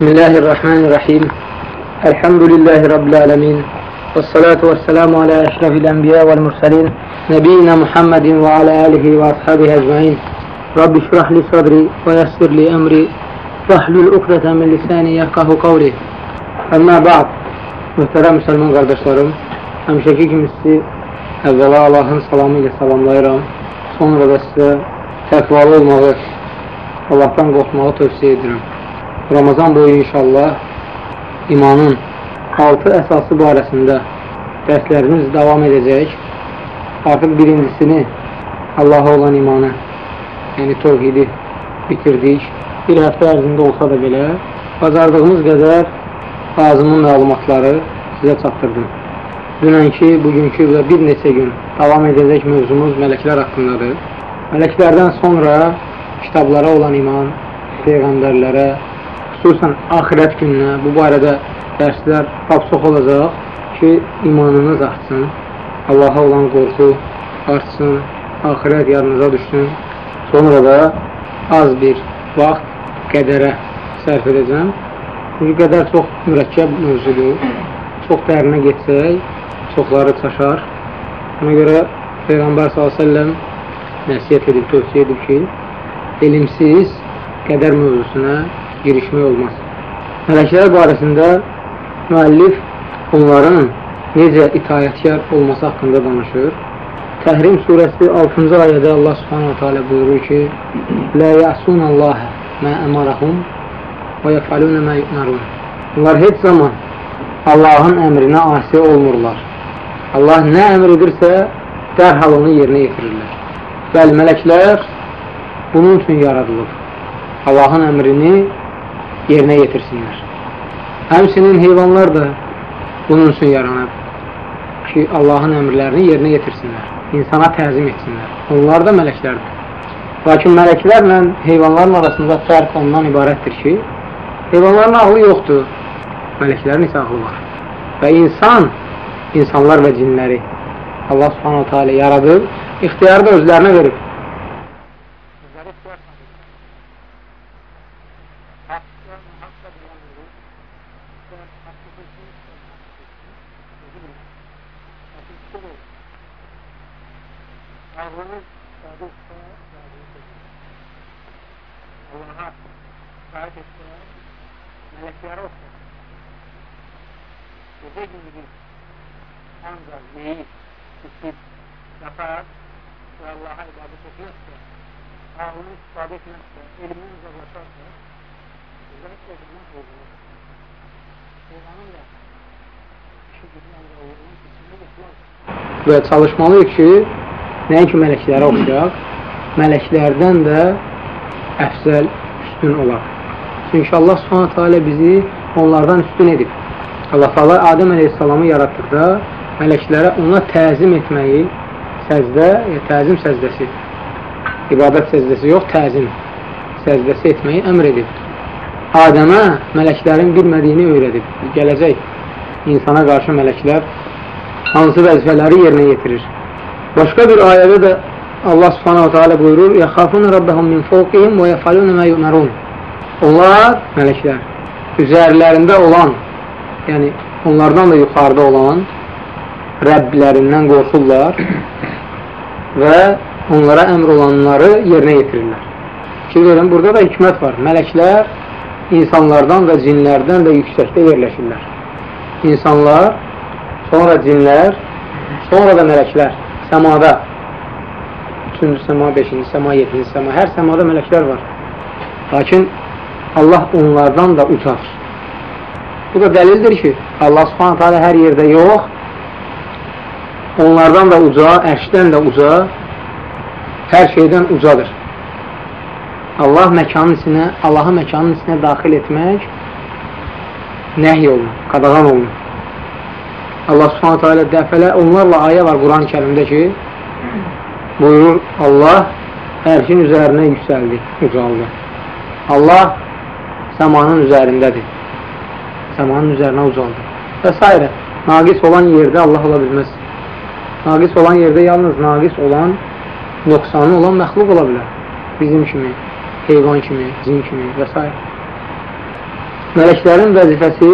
بسم الله الرحمن الرحيم الحمد لله رب العالمين والصلاة والسلام على أشرف الأنبياء والمرسلين نبينا محمد وعلى آله وأصحابه أجمعين رب اشرح لي صدري ويسر لي أمري واحلل عقدة من lisani yafqahu qawli Əmmə ba'd Mühtərəm müsəlman qardaşlarım Həmişəki kimi sizi əvvəla Allahın salamı ilə salamlayıram Sonra da sizə təqvalı olmağı Allahdan qorxmağı tövsiyə edirəm Ramazan boyu inşallah imanın altı əsası barəsində dərslərimiz davam edəcək. Artıq birincisini Allaha olan imanı, yəni tövhidi bitirdik. Bir həftə ərzində olsa da belə, bacardığımız qədər lazımlı məlumatları sizə çatdırdım. Dünənki, bugünkü və bir neçə gün davam edəcək mövzumuz mələklər haqqındadır. Mələklərdən sonra kitablara olan iman, peyğəmbərlərə, xüsusən axirət gününə bu barədə dərslər çox olacaq ki, imanınız artsın, Allaha olan qorxu artsın, axirət yarınıza düşsün. Sonra da az bir vaxt qədərə sərf edəcəm. Çünki qədər çox mürəkkəb mövzudur. Çox dərinə getsək, çoxları çaşar. Ona görə Peyğəmbər s.ə.v nəsiyyət edib, tövsiyə edib ki, elmsiz qədər mövzusuna girişmək olmaz. Mələklər barəsində müəllif onların necə itayətkar olması haqqında danışır. Təhrim surəsi 6-cı ayədə Allah subhanahu teala buyurur ki, Lə yəsunəlləhə mə əmarəhum və yəfəlunə mə yu'nərun. Bunlar heç zaman Allahın əmrinə asi olmurlar. Allah nə əmr edirsə, dərhal onu yerinə yetirirlər. Bəli, mələklər bunun üçün yaradılır. Allahın əmrini yerinə yetirsinlər. Həmsinin heyvanlar da bunun üçün yaranıb ki, Allahın əmrlərini yerinə yetirsinlər, insana təzim etsinlər. Onlar da mələklərdir. Lakin mələklərlə heyvanların arasında fərq ondan ibarətdir ki, heyvanların ağlı yoxdur, mələklərin isə ağlı var. Və insan, insanlar və cinləri Allah subhanahu teala yaradıb, ixtiyarı da özlərinə verib. ağlınız sadıqsa, Allaha itaat etsə, mələklərə olsa, gecə gündüz ancaq yeyib, içib, yatar və Allaha ibadət etməzsə, ağlını istifadə etməzsə, elmini uzaqlaşarsa, bizə heç olmaz olmaz. Şeytanın da işi gücü ancaq olmaz, içində getməz. Və çalışmalıyıq ki, nəinki mələklərə oxşayaq, mələklərdən də əfzəl, üstün olaq. Çünki Allah subhanətə alə bizi onlardan üstün edib. Allah Taala Adəm əleyhissalamı yaratdıqda mələklərə ona təzim etməyi səzdə, ya təzim səzdəsi, ibadət səzdəsi yox, təzim səzdəsi etməyi əmr edib. Adəmə mələklərin bilmədiyini öyrədib. Gələcək insana qarşı mələklər hansı vəzifələri yerinə yetirir. Başqa bir ayədə də Allah subhanahu teala buyurur, Rabbəhum min fawqihim və yəfalun mə yu'marun. Onlar, mələklər, üzərlərində olan, yəni onlardan da yuxarıda olan Rəbblərindən qorxurlar və onlara əmr olanları yerinə yetirirlər. Fikir verin, burada da hikmət var. Mələklər insanlardan və cinlərdən də yüksəkdə yerləşirlər. İnsanlar, sonra cinlər, sonra da mələklər səmada 3-cü səma, 5-ci səma, 7-ci səma, hər səmada mələklər var. Lakin Allah onlardan da ucar. Bu da dəlildir ki, Allah subhanətə alə hər yerdə yox, onlardan da uca, ərşdən də uca, hər şeydən ucadır. Allah məkanın içinə, Allahı məkanın içinə daxil etmək nəhy olunur, qadağan olunur. Allah subhanətə alə dəfələ onlarla ayə var Quran-ı kərimdə ki, buyurur Allah ərşin üzərinə yüksəldi, ucaldı. Allah səmanın üzərindədir. Səmanın üzərinə ucaldı. Və s. Naqis olan yerdə Allah ola bilməz. Naqis olan yerdə yalnız naqis olan, yoxsanı olan məxluq ola bilər. Bizim kimi, heyvan kimi, cin kimi və s. Mələklərin vəzifəsi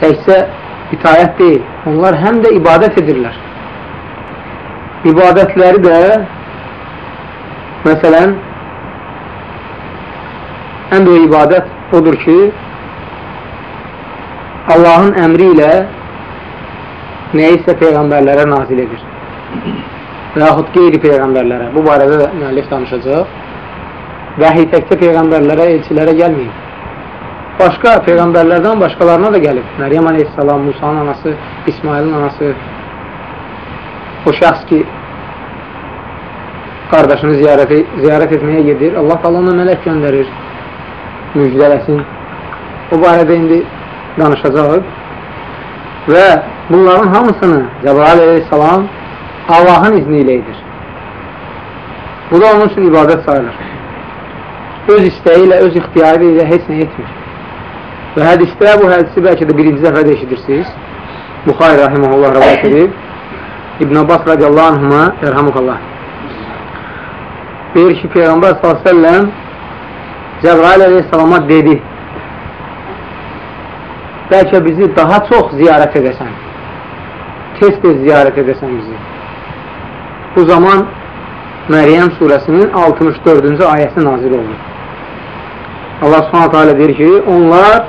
təkcə itayət deyil, onlar həm də ibadət edirlər. İbadətləri də məsələn ən böyük ibadət odur ki, Allahın əmri ilə nəyisə peyğəmbərlərə nazil edir. Və yaxud qeyri peyğəmbərlərə. Bu barədə də müəllif danışacaq. Vəhiy təkcə peyğəmbərlərə, elçilərə gəlməyib. Başqa peyğəmbərlərdən başqalarına da gəlib. Məryəm aleyhissalam, Musanın anası, İsmailin anası, o şəxs ki, qardaşını ziyarət, ziyarət etməyə gedir. Allah qalana mələk göndərir, müjdələsin. O barədə indi danışacaq. Və bunların hamısını Cəbrail aleyhissalam Allahın izni ilə edir. Bu da onun üçün ibadət sayılır. Öz istəyi ilə, öz ixtiyarı ilə heç nə etmir. Və hədisdə bu hədisi bəlkə də birinci dəfə də eşidirsiniz. Buxay rahiməhullah rəvayət edib. İbn Abbas radiyallahu anhuma, rəhəmukallah. Deyir ki, Peyğəmbər s.ə.v Cəbrail aleyhissalama dedi bəlkə bizi daha çox ziyarət edəsən. Tez-tez ziyarət edəsən bizi. Bu zaman Məryəm surəsinin 64-cü ayəsi nazil oldu. Allah subhanətə alə deyir ki, onlar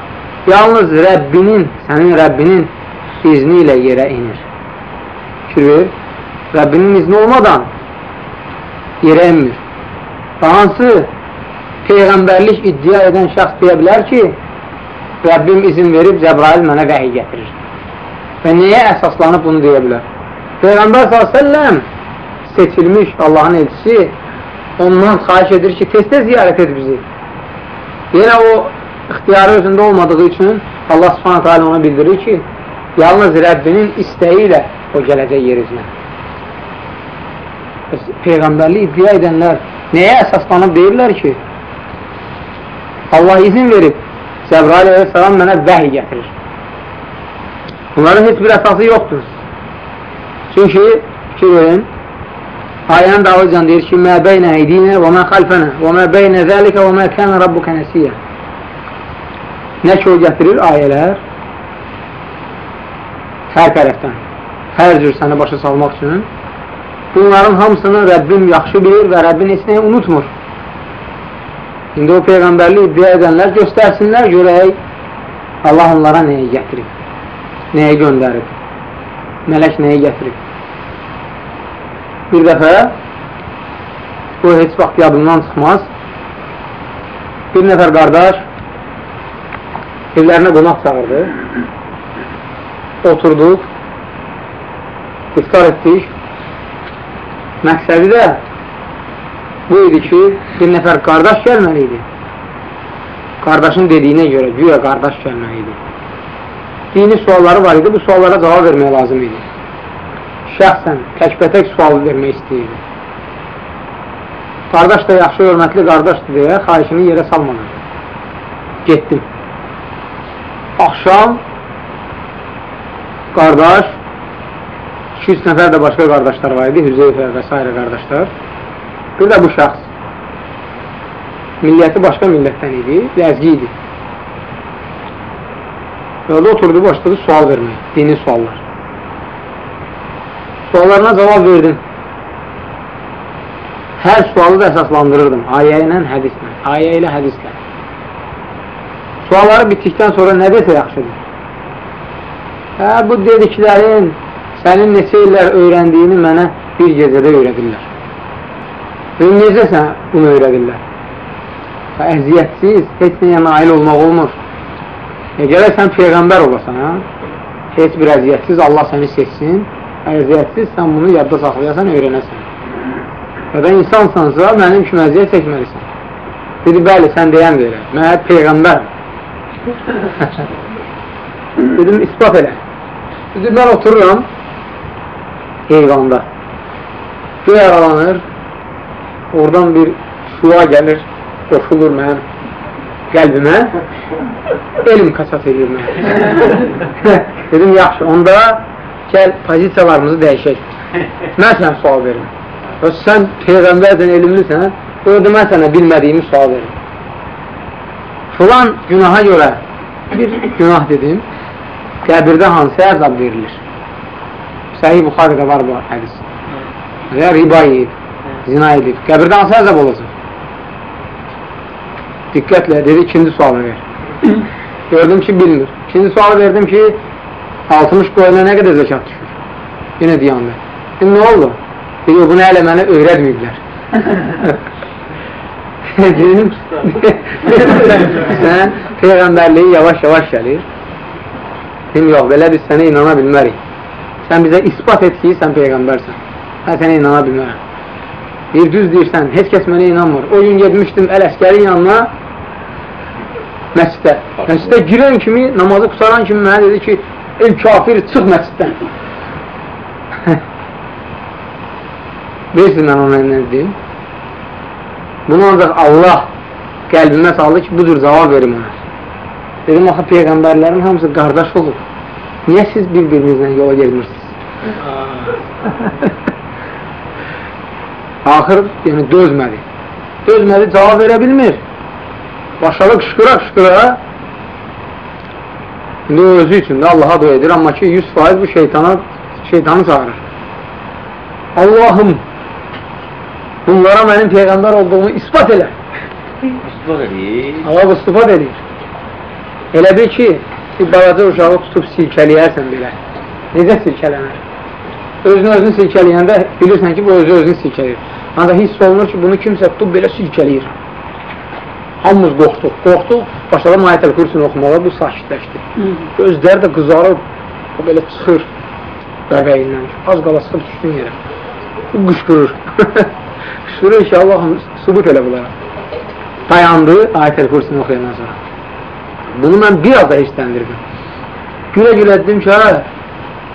yalnız Rəbbinin, sənin Rəbbinin izni ilə yerə inir. Fikir ver, Rəbbinin izni olmadan yerə inmir. Hansı Peyğəmbərlik iddia edən şəxs deyə bilər ki, Rəbbim izin verib Cəbrail mənə vəhiy gətirir. Və niyə əsaslanıb bunu deyə bilər? Peyğəmbər s.ə.v seçilmiş Allahın elçisi ondan xahiş edir ki, tez-tez ziyarət et bizi. Yenə o ixtiyarı özündə olmadığı üçün Allah subhanətə alə ona bildirir ki, yalnız Rəbbinin istəyi ilə o gələcək yer üzünə. Peyğəmbərli iddia edənlər nəyə əsaslanıb deyirlər ki, Allah izin verib, Cəbrail əleyhissalam mənə vəhiy gətirir. Bunların heç bir əsası yoxdur. Çünki, fikir verin, ayənin davıcan deyir ki, mə beynə eydinə və mə xalfənə və mə beynə zəlikə və mə kənə rabbukə nəsiyə. Nə ki o gətirir ayələr hər tərəfdən, hər cür səni başa salmaq üçün bunların hamısını Rəbbim yaxşı bilir və Rəbbin heç nəyi unutmur. İndi o Peyğəmbərli iddia edənlər göstərsinlər, görək Allah onlara nəyə gətirib, nəyə göndərib, mələk nəyə gətirib. Bir dəfə bu heç vaxt yadından çıxmaz. Bir nəfər qardaş evlərinə qonaq çağırdı. Oturduq, iftar etdik. Məqsədi də bu idi ki, bir nəfər qardaş gəlməli idi. Qardaşın dediyinə görə, güya qardaş gəlməli idi. Dini sualları var idi, bu suallara cavab vermək lazım idi. Şəxsən, təkbətək sual vermək istəyirdi. Qardaş da yaxşı, hörmətli qardaşdır deyə xahişini yerə salmadı. Getdim. Axşam qardaş, 200 nəfər də başqa qardaşlar var idi, Hüzeyfə və s. qardaşlar. Bir də bu şəxs milliyyəti başqa millətdən idi, ləzgi idi. Orada oturdu, başladı sual vermək, dini suallar. Suallarına cavab verdim. Hər sualı da əsaslandırırdım, ayə ilə, hədislə, ayə ilə, hədislə. Sualları bitdikdən sonra nə desə yaxşıdır? Hə, bu dediklərin sənin neçə illər öyrəndiyini mənə bir gecədə öyrədirlər. Və necə sən bunu öyrədirlər? Və əziyyətsiz, heç nəyə nail olmaq olmur. E, gələk sən Peyğəmbər olasan, ha? heç bir əziyyətsiz Allah səni seçsin, əziyyətsiz sən bunu yadda saxlayasan, öyrənəsən. Və da insansansa, mənim kimi əziyyət çəkməlisən. Dedi, bəli, sən deyən elə. Mən Peyğəmbər. Dedim, ispat elə. Dedi, mən otururam heyvanda. Göy aralanır, oradan bir şua gəlir, qoşulur mənim qəlbimə, elm kasat edir mənə. Dedim, yaxşı, onda gəl pozisiyalarımızı dəyişək. Mən sənə sual verim. Sən Peyğəmbərdən elmlisən, orada mən sənə bilmədiyimi sual verim. Filan günaha görə bir günah dedim, qəbirdə hansı əzab verilir? Səhih Buxarıda var bu hədis. Və riba yeyib, zina edib. Qəbirdə hansı əzab olacaq? Diqqətlə, dedi, ikinci sualı ver. Gördüm ki, bilmir. İkinci sualı verdim ki, 60 qoyuna nə qədər zəkat düşür? Yenə diyandı. Şimdi nə oldu? Dedi, bunu hələ mənə öyrətməyiblər. Sən Peyğəmbərliyi yavaş-yavaş gəlir. Dedim, yox, belə biz sənə inana bilmərik. Sən bizə ispat et ki, sən Peyğəmbərsən. Mən sənə inana bilmərəm. Bir düz deyirsən, heç kəs mənə inanmır. O gün gedmişdim Əl-Əskərin yanına, məscidə. Məscidə girən kimi, namazı qutaran kimi mənə dedi ki, el kafir, çıx məsciddən. Bilirsiniz mən ona nə dedim? Bunu ancaq Allah qəlbimə saldı ki, budur cavab verim ona. Dedim, axı Peyğəmbərlərin hamısı qardaş olub. Niyə siz bir-birinizlə yola gelmirsiniz? Axır, yəni dözmədi. Dözmədi, cavab verə bilmir. Başladı qışqıra-qışqıra. İndi o özü üçün də Allaha dua edir, amma ki 100% bu şeytana, şeytanı çağırır. Allahım, bunlara mənim Peyğəmbər olduğumu ispat elə. İspat edir. Allah istifad edir. Elə bil ki, bir balaca uşağı tutub silkələyərsən belə. Necə silkələnər? Özünü özünü silkələyəndə bilirsən ki, bu özü özünü silkələyir. Ancaq hiss olunur ki, bunu kimsə tutub belə silkələyir. Hamımız qorxduq, qorxduq, başladım ayət-əl kursunu oxumağa, bu sakitləşdi. Gözləri də qızarıb, o belə çıxır bəbəyindən. Az qala sıxıb düşdün yerə. Bu qışqırır. ki, Allahım, subut elə bunlara. Dayandı ayət-əl kursunu oxuyandan sonra. Bunu mən biraz da hissəndirdim. Gülə-gülə dedim ki, hə,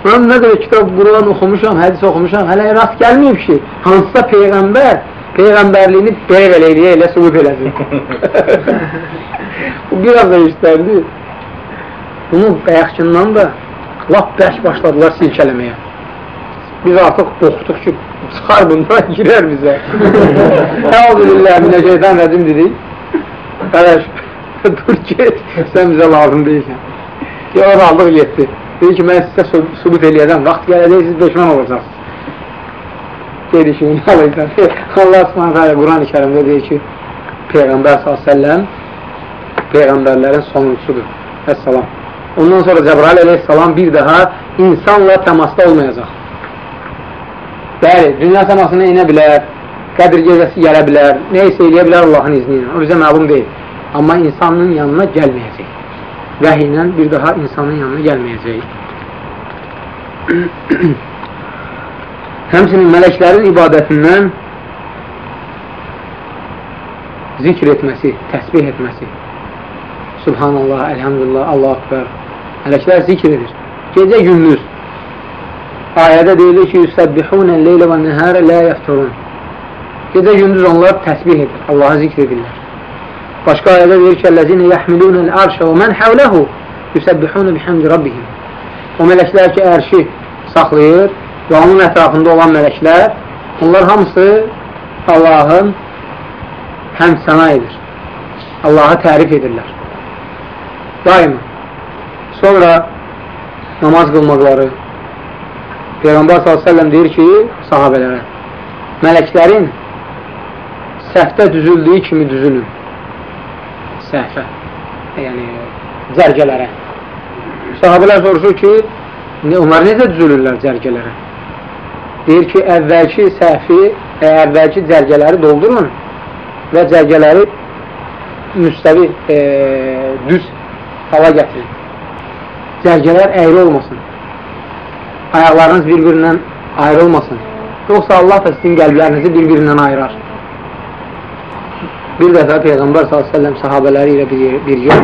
mən nə qədər kitab, Quran oxumuşam, hədis oxumuşam, hələ rast gəlməyib ki, hansısa Peyğəmbər Peyğəmbərliyini belə eləyə elə subut eləsin. Bu biraz da hissəndi. Bunu bəyəxçindən da lap bərk başladılar silkələməyə. Biz artıq qorxduq ki, çıxar bundan, girər bizə. Əuzülillah, minə şeytan rədim dedik. Qarəş, dur get, sən bizə lazım deyilsən. Ki, o aldıq getdi. Dedi ki, mən sizə subut eləyəcəm, vaxt gələcək, siz peşman olacaqsınız. Gedişini alırsan. Allah subhanətə Quran-ı kərimdə deyir ki, Peyğəmbər s.ə.v Peyğəmbərlərin sonuncusudur. Əssalam. Ondan sonra Cəbrail əleyhissalam bir daha insanla təmasda olmayacaq. Bəli, dünya səmasına inə bilər, qədir gecəsi gələ bilər, nə isə eləyə bilər Allahın izni ilə. O bizə məlum deyil. Amma insanın yanına gəlməyəcək. Vəhy ilə bir daha insanın yanına gəlməyəcək. Həmçinin mələklərin ibadətindən zikr etməsi, təsbih etməsi. Subhanallah, elhamdülillah, Allah akbar. Mələklər zikr edir. Gecə gündüz. Ayədə deyilir ki, Yüsəbbihunən leylə və nəhərə lə yəfturun. Gecə gündüz onlar təsbih edir, Allahı zikr edirlər. Başqa ayədə deyir ki, Əl-ləzinə yəhmilunəl ərşə və mən həvləhu yüsəbbihunə bihəmdi rabbihim. O mələklər ki, ərşi saxlayır və onun ətrafında olan mələklər, onlar hamısı Allahın həmd sana edir. Allahı tərif edirlər. Daima. Sonra namaz qılmaqları. Peyğəmbər s.ə.v deyir ki, sahabələrə, mələklərin səhvdə düzüldüyü kimi düzülün. Səhvə. Yəni, cərgələrə. Sahabələr soruşur ki, onlar necə düzülürlər cərgələrə? Deyir ki, əvvəlki səhvi, e, əvvəlki cərgələri doldurun və cərgələri müstəvi, e, düz hala gətirin. Cərgələr əyri olmasın. Ayaqlarınız bir-birindən ayrılmasın. Yoxsa Allah da sizin qəlblərinizi bir-birindən ayırar. Bir dəfə Peyğəmbər s.ə.v sahabələri ilə bir, bir yer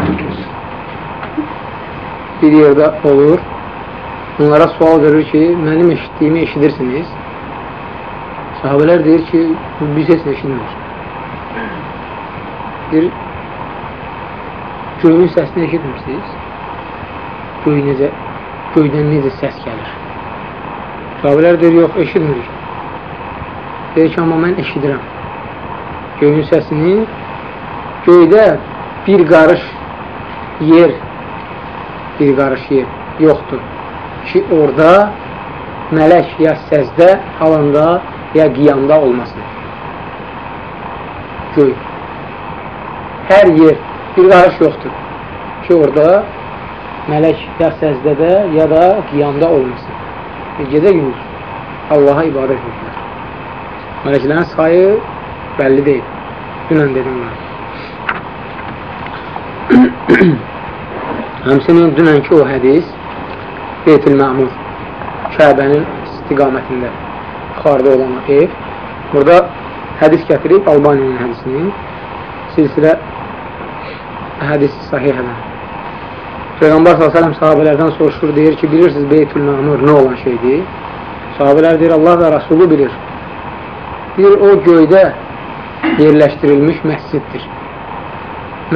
bir yerdə olur. Onlara sual verir ki, mənim eşitdiyimi eşidirsiniz. Sahabələr deyir ki, biz heç eşitmir. Bir göyün səsini eşitmirsiniz. Göy necə, göydən necə səs gəlir. Sahabələr deyir, yox, eşitmirik. Deyir ki, amma mən eşidirəm. Göyün səsini göydə bir qarış yer, bir qarış yer yoxdur ki, orada mələk ya səzdə halında ya qiyamda olmasın. Göy. Hər yer bir qarış yoxdur ki, orada mələk ya səzdədə ya da qiyamda olmasın. Gecə gündüz Allaha ibadət edirlər. Mələklərin sayı bəlli deyil. Dünən dedim mən. Həmsinin dünənki o hədis Beytül Məmur Kəbənin istiqamətində yuxarıda olan ev burada hədis gətirib Albaniyinin hədisini silsilə hədis sahih edən Peyğəmbər s.ə.v sahabələrdən soruşur, deyir ki, bilirsiniz Beytül Məmur nə olan şeydir? Sahabələr deyir, Allah və Rasulü bilir. Bir o göydə yerləşdirilmiş məsciddir.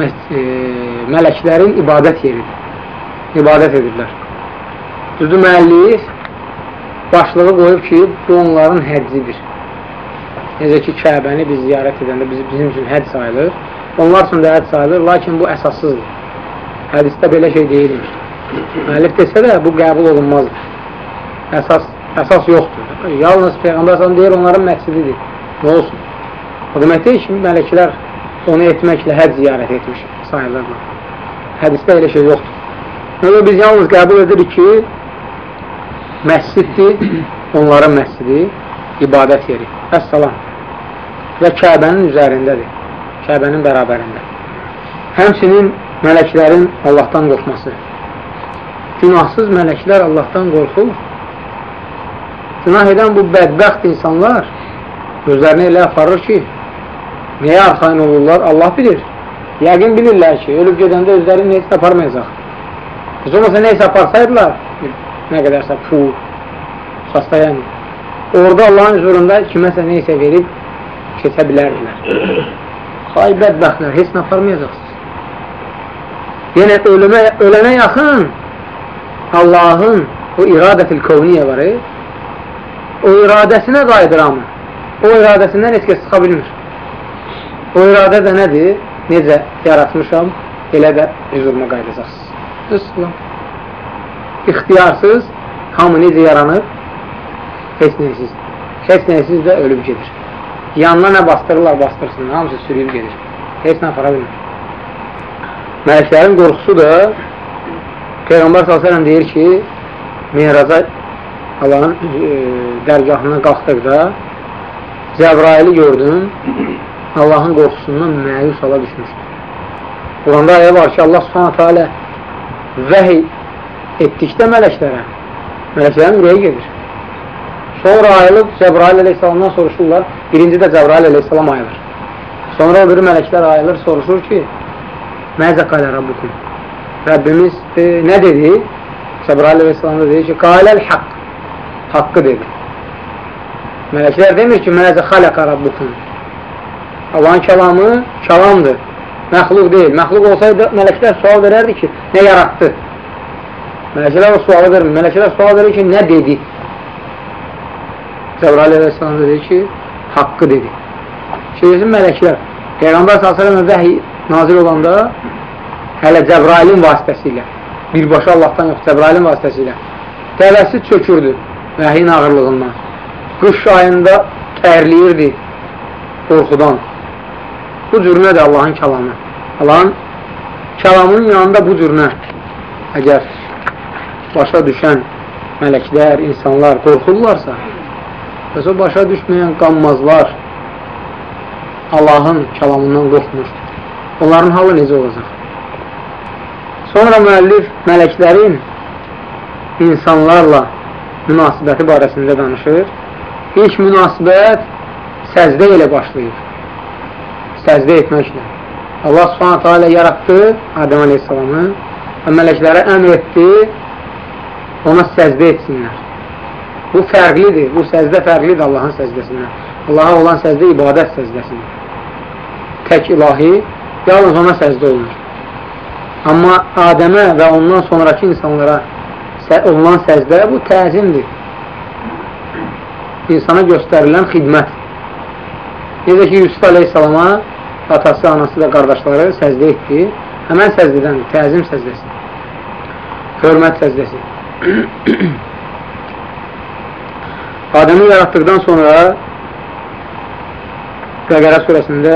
Məs e, mələklərin ibadət yeridir. İbadət edirlər. Düzdür, müəllif başlığı qoyub ki, bu onların həccidir. Necə ki, Kəbəni biz ziyarət edəndə biz, bizim üçün həcc sayılır. Onlar üçün də həcc sayılır, lakin bu əsassızdır. Hədisdə belə şey deyilmiş. Müəllif desə də bu qəbul olunmazdır. Əsas, əsas yoxdur. Yalnız Peyğəmbər s.ə.v deyir, onların məscididir. Nə olsun? O demək deyil ki, mələklər onu etməklə həd ziyarət etmiş sayılırlar. Hədisdə elə şey yoxdur. Elə biz yalnız qəbul edirik ki, məsciddir, onların məscidi, ibadət yeri. Əssalam. Və Kəbənin üzərindədir. Kəbənin bərabərində. Həmçinin mələklərin Allahdan qorxması. Günahsız mələklər Allahdan qorxur. Günah edən bu bədbəxt insanlar özlərini elə aparır ki, nəyə arxain olurlar, Allah bilir. Yəqin bilirlər ki, ölüb gedəndə özləri neysə aparmayacaq. Biz olmasa neysə aparsaydılar, nə qədərsə pul, xasta yəni, orada Allahın huzurunda kiməsə neysə verib keçə bilərdilər. Xay bədbəxtlər, heç nə aparmayacaqsınız. Yenə ölümə, ölənə yaxın Allahın o iradətil kovniyə var, e? o iradəsinə qayıdır amma. O iradəsindən heç kəs çıxa bilmir. O iradə də nədir? Necə yaratmışam, elə də huzuruna qayıdacaqsınız. İslam. İxtiyarsız, hamı necə yaranır? Heç nəysiz. Heç nəysiz də ölüb gedir. Yanına nə bastırırlar, bastırsın, hamısı sürüyüb gedir. Heç nə apara bilmir. Mələklərin qorxusu da Peyğəmbər s.ə.v deyir ki, Meyraza Allahın e, dərgahına qalxdıqda Cəbraili gördüm, Allahın qorxusundan məyus hala düşmüşdür. Quranda ayə var ki, Allah subhanətə alə vəhiy etdikdə mələklərə, mələklərin ürəyi gedir. Sonra ayılıb Cəbrail əleyhissalamdan soruşurlar, birinci də Cəbrail əleyhissalam ayılır. Sonra o biri mələklər ayılır, soruşur ki, Məzə qalə Rabbukum. Rəbbimiz e, nə dedi? Cəbrail əleyhissalam da dedi ki, qaləl haqq. Haqqı dedi. Mələklər demir ki, məzə xaləqə Rabbukum. Allahın kəlamı kəlamdır. Məxluq deyil. Məxluq olsaydı, mələklər sual verərdi ki, nə yaratdı? Mələklər o sualı vermir. Mələklər sual verir ki, nə dedi? Cəbrail əleyhissalam dedi ki, haqqı dedi. Şeysin mələklər. Peyğəmbər s.ə.v vəhiy nazil olanda hələ Cəbrailin vasitəsilə birbaşa Allahdan yox, Cəbrailin vasitəsilə tələsi çökürdü vəhiyin ağırlığından. Qış ayında tərliyirdi qorxudan. Bu cürünədir Allahın kəlamı. Allahın kəlamının yanında bu cürünə əgər başa düşən mələklər, insanlar qorxurlarsa, bəs o başa düşməyən qanmazlar Allahın kəlamından qorxmur. Onların halı necə olacaq? Sonra müəllif mələklərin insanlarla münasibəti barəsində danışır. İlk münasibət səzdə ilə başlayır. Səzdə etməklə. Allah subhanətə alə yaratdı Adəm aleyhissalamı və mələklərə əmr etdi ona səzdə etsinlər. Bu fərqlidir. Bu səzdə fərqlidir Allahın səzdəsindən. Allaha olan səzdə ibadət səzdəsidir. Tək ilahi yalnız ona səzdə olunur. Amma Adəmə və ondan sonraki insanlara olunan səzdə bu təzimdir. İnsana göstərilən xidmət. Necə ki, Yusuf aleyhissalama atası, anası və qardaşları səzdə etdi. Həmən səzdədən, təzim səzdəsi. Hörmət səzdəsi. Adəmi yaratdıqdan sonra Bəqərə surəsində,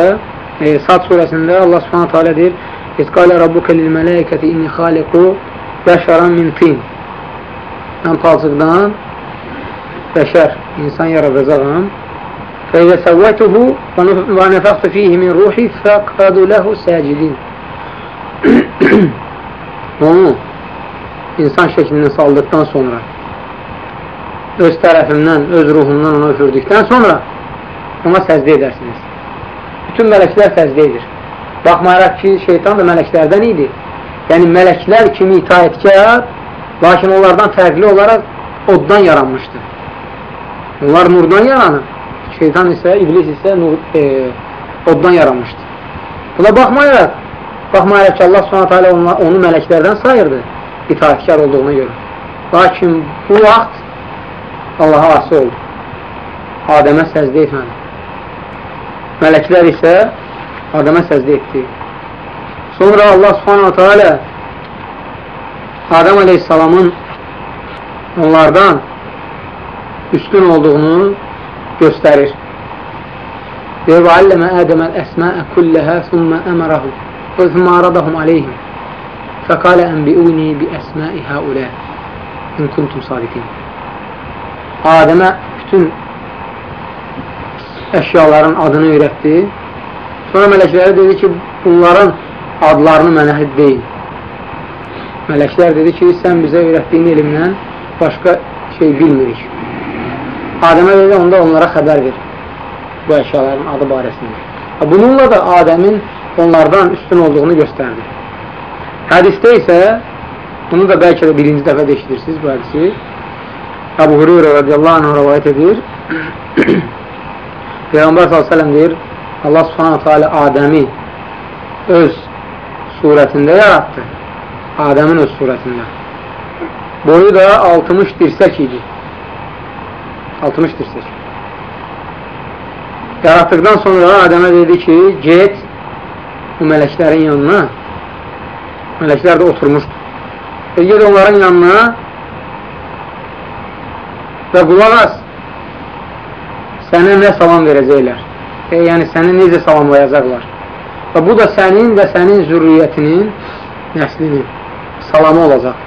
e, Sad surəsində Allah subhanahu teala deyir İzqalə rabbuka lil mələkəti inni xaliqu bəşəran min tin. Mən palçıqdan bəşər, insan yaradacağım Fəizə səvvətuhu və nəfəxtü fihi min ruhi fəqfədu ləhu səcidin Onu insan şəklini saldıqdan sonra öz tərəfimdən, öz ruhumdan onu öfürdükdən sonra ona səcdə edərsiniz. Bütün mələklər səzdə edir. Baxmayaraq ki, şeytan da mələklərdən idi. Yəni, mələklər kimi itaətkar, lakin onlardan fərqli olaraq oddan yaranmışdı. Onlar nurdan yaranır. Şeytan isə, iblis isə nur, e, oddan yaranmışdı. Buna baxmayaraq, baxmayaraq ki, Allah s.ə.v onu mələklərdən sayırdı itaətkar olduğuna görə. Lakin bu vaxt Allaha asi oldu. Adəmə səzdə etmədi. Mələklər isə Adəmə səzdə etdi. Sonra Allah subhanahu teala Adəm aleyhissalamın onlardan üstün olduğunu göstərir. Deyir, və alləmə Ədəməl əsməə kulləhə thumma əmərəhu və thumma aradahum aleyhim fəqalə ənbiuni bi əsməi həulə in kuntum sadiqin. Adəmə bütün əşyaların adını öyrətdi. Sonra mələklərə dedi ki, bunların adlarını mənə deyin. Mələklər dedi ki, sən bizə öyrətdiyin elmdən başqa şey bilmirik. Adəmə dedi, onda onlara xəbər ver bu əşyaların adı barəsində. Bununla da Adəmin onlardan üstün olduğunu göstərdi. Hədisdə isə, bunu da bəlkə də birinci dəfə də eşidirsiniz bu hədisi, Əbu Hüreyra radiyallahu anh rəvayət edir. Peyğəmbər s.ə.v deyir, Allah subhanətə alə Adəmi öz surətində yaratdı. Adəmin öz surətində. Boyu da 60 dirsək idi. 60 dirsək. Yaratdıqdan sonra Adəmə dedi ki, get bu mələklərin yanına. Mələklər də oturmuşdu. E, get onların yanına və qulaq as sənə nə salam verəcəklər? E, yəni, səni necə salamlayacaqlar? Və bu da sənin və sənin zürriyyətinin nəslinin salamı olacaq.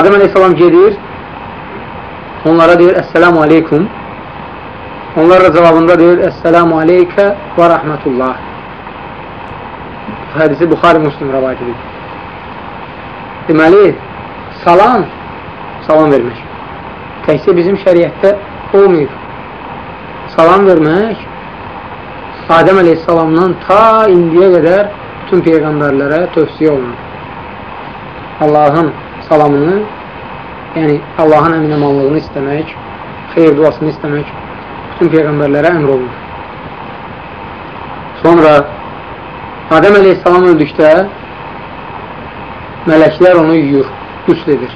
Adəm əleyhissalam gedir, onlara deyir, Əssəlamu aleykum. Onlar da cavabında deyir, Əssəlamu aleykə və rəhmətullah. Hədisi Buxari Müslim rəvayət edir. Deməli, salam, salam vermək. Təkcə bizim şəriətdə olmayıb. Salam vermək Adəm əleyhissalamdan ta indiyə qədər bütün peyğəmbərlərə tövsiyə olunur. Allahın salamını, yəni Allahın əminəmanlığını istəmək, xeyr duasını istəmək bütün peyğəmbərlərə əmr olunur. Sonra Adəm əleyhissalam öldükdə mələklər onu yuyur, qüsl edir.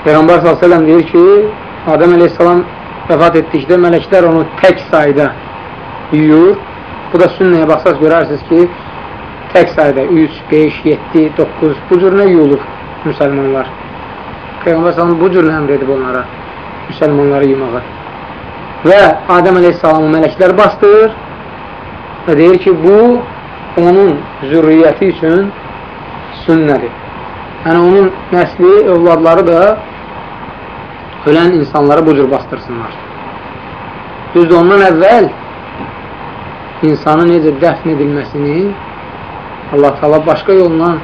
Peyğəmbər s.ə.v deyir ki, Adəm əleyhissalam vəfat etdikdə mələklər onu tək sayda yuyur. Bu da sünnəyə baxsaq görərsiniz ki, tək sayda 3, 5, 7, 9 bu cürünə yuyulur müsəlmanlar. Peyğəmbər s.ə.v bu cürünə əmr edib onlara, müsəlmanları yumağa. Və Adəm əleyhissalamı mələklər bastırır və deyir ki, bu onun zürriyyəti üçün sünnədir. Yəni, onun nəsli, övladları da ölən insanları bu cür bastırsınlar. Düzdür, ondan əvvəl insanın necə dəfn edilməsini Allah tala başqa yolla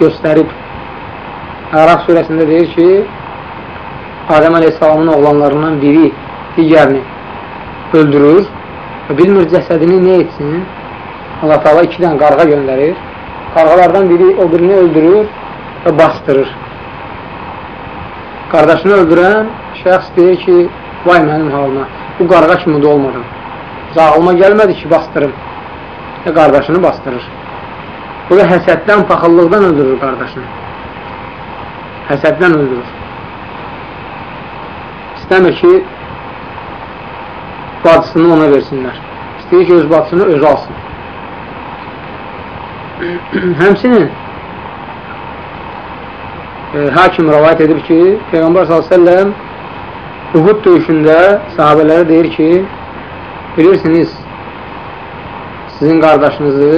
göstərib. Əraq surəsində deyir ki, Adəm əleyhissalamın oğlanlarından biri digərini öldürür və bilmir cəsədini nə etsin. Allah Taala iki dənə qarğa göndərir. Qarğalardan biri o birini öldürür və bastırır. Qardaşını öldürən şəxs deyir ki, vay mənim halına, bu qarğa kimi də olmadım. Zağılıma gəlmədi ki, bastırım. Və qardaşını bastırır. Bu da həsəddən, paxıllıqdan öldürür qardaşını. Həsəddən öldürür. İstəmir ki, bacısını ona versinlər. İstəyir ki, öz bacısını özü alsın. həmsinin e, hakim rəvayət edib ki, Peyğəmbər s.ə.v Uhud döyüşündə sahabələrə deyir ki, bilirsiniz sizin qardaşınızı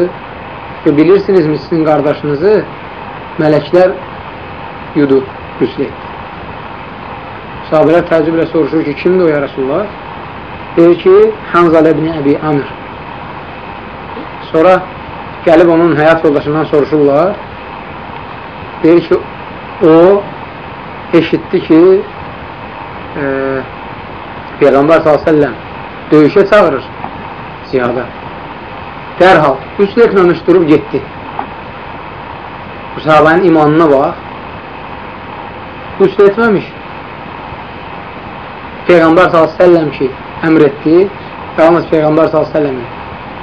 və bilirsinizmi sizin qardaşınızı mələklər yudu, qüsl etdi. Sahabələr təəccüblə soruşur ki, kimdir o ya Rasulullah? Deyir ki, Hanzal ibn Əbi Amir. Sonra gəlib onun həyat yoldaşından soruşurlar. Deyir ki, o eşitdi ki, e, Peyğəmbər s.ə.v döyüşə çağırır ziyada. Dərhal, üstlə durub getdi. Bu sahabənin imanına bax. Üstlə etməmiş. Peyğəmbər s.ə.v ki, əmr etdi, yalnız Peyğəmbər s.ə.v-in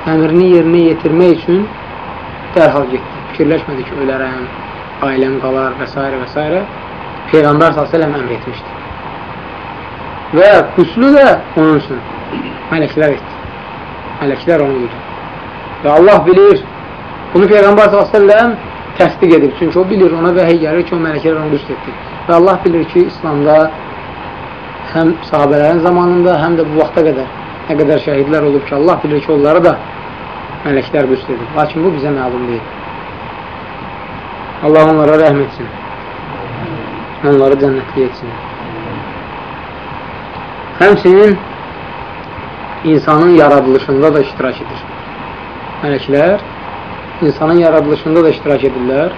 əmrini yerinə yetirmək üçün dərhal getdi. Fikirləşmədi ki, ölərəm, ailəm qalar və s. və s. Peyğəmbər s.ə.v əmr etmişdi. Və qüslü də onun üçün mələklər etdi. Mələklər onu yudu. Və Allah bilir, bunu Peyğəmbər s.ə.v təsdiq edib. Çünki o bilir, ona vəhiy gəlir ki, o mələklər onu qüsl etdi. Və Allah bilir ki, İslamda həm sahabələrin zamanında, həm də bu vaxta qədər nə qədər şəhidlər olub ki, Allah bilir ki, onları da mələklər qüsl edib. Lakin bu bizə məlum deyil. Allah onlara rəhm etsin. Onları cənnətli etsin. Həmsinin insanın yaradılışında da iştirak edir. Mələklər insanın yaradılışında da iştirak edirlər.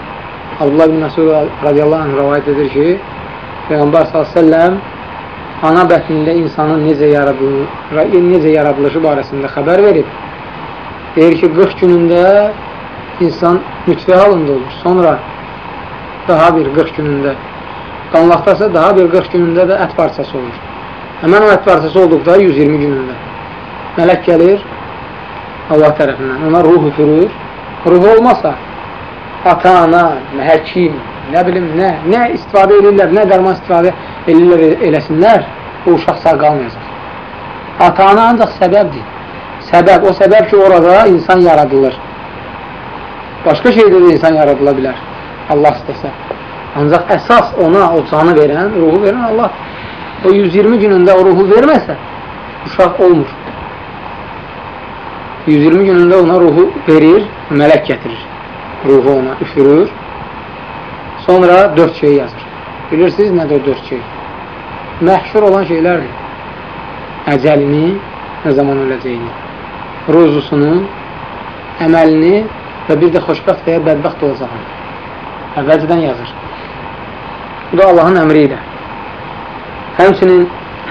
Abdullah bin Məsud radiyallahu anh rəvayət edir ki, Peyğəmbər s.ə.v ana bətnində insanın necə, yaradılır, necə yaradılışı barəsində xəbər verib. Deyir ki, 40 günündə insan mütfə halında olur. Sonra daha bir 40 günündə qanlaqdasa daha bir 40 günündə də ət parçası olur. Həmən o ət parçası olduqda 120 günündə. Mələk gəlir Allah tərəfindən. Ona ruh üfürür. Ruh olmasa ata, ana, həkim, nə bilim, nə, nə istifadə edirlər, nə dərman istifadə edirlər, eləsinlər, o uşaq sağ qalmayacaq. Ata-ana ancaq səbəbdir. Səbəb, o səbəb ki, orada insan yaradılır. Başqa şeydə də insan yaradıla bilər. Allah istəsə. Ancaq əsas ona o canı verən, ruhu verən Allah. O 120 günündə o ruhu verməsə, uşaq olmur. 120 günündə ona ruhu verir, mələk gətirir. Ruhu ona üfürür, Sonra dörd şey yazır. Bilirsiniz nədir o dörd şey? Məhşur olan şeylərdir. Əcəlini, nə zaman öləcəyini, ruzusunu, əməlini və bir də xoşbəxt və ya bədbəxt olacağını. Əvvəlcədən yazır. Bu da Allahın əmri ilə. Həmçinin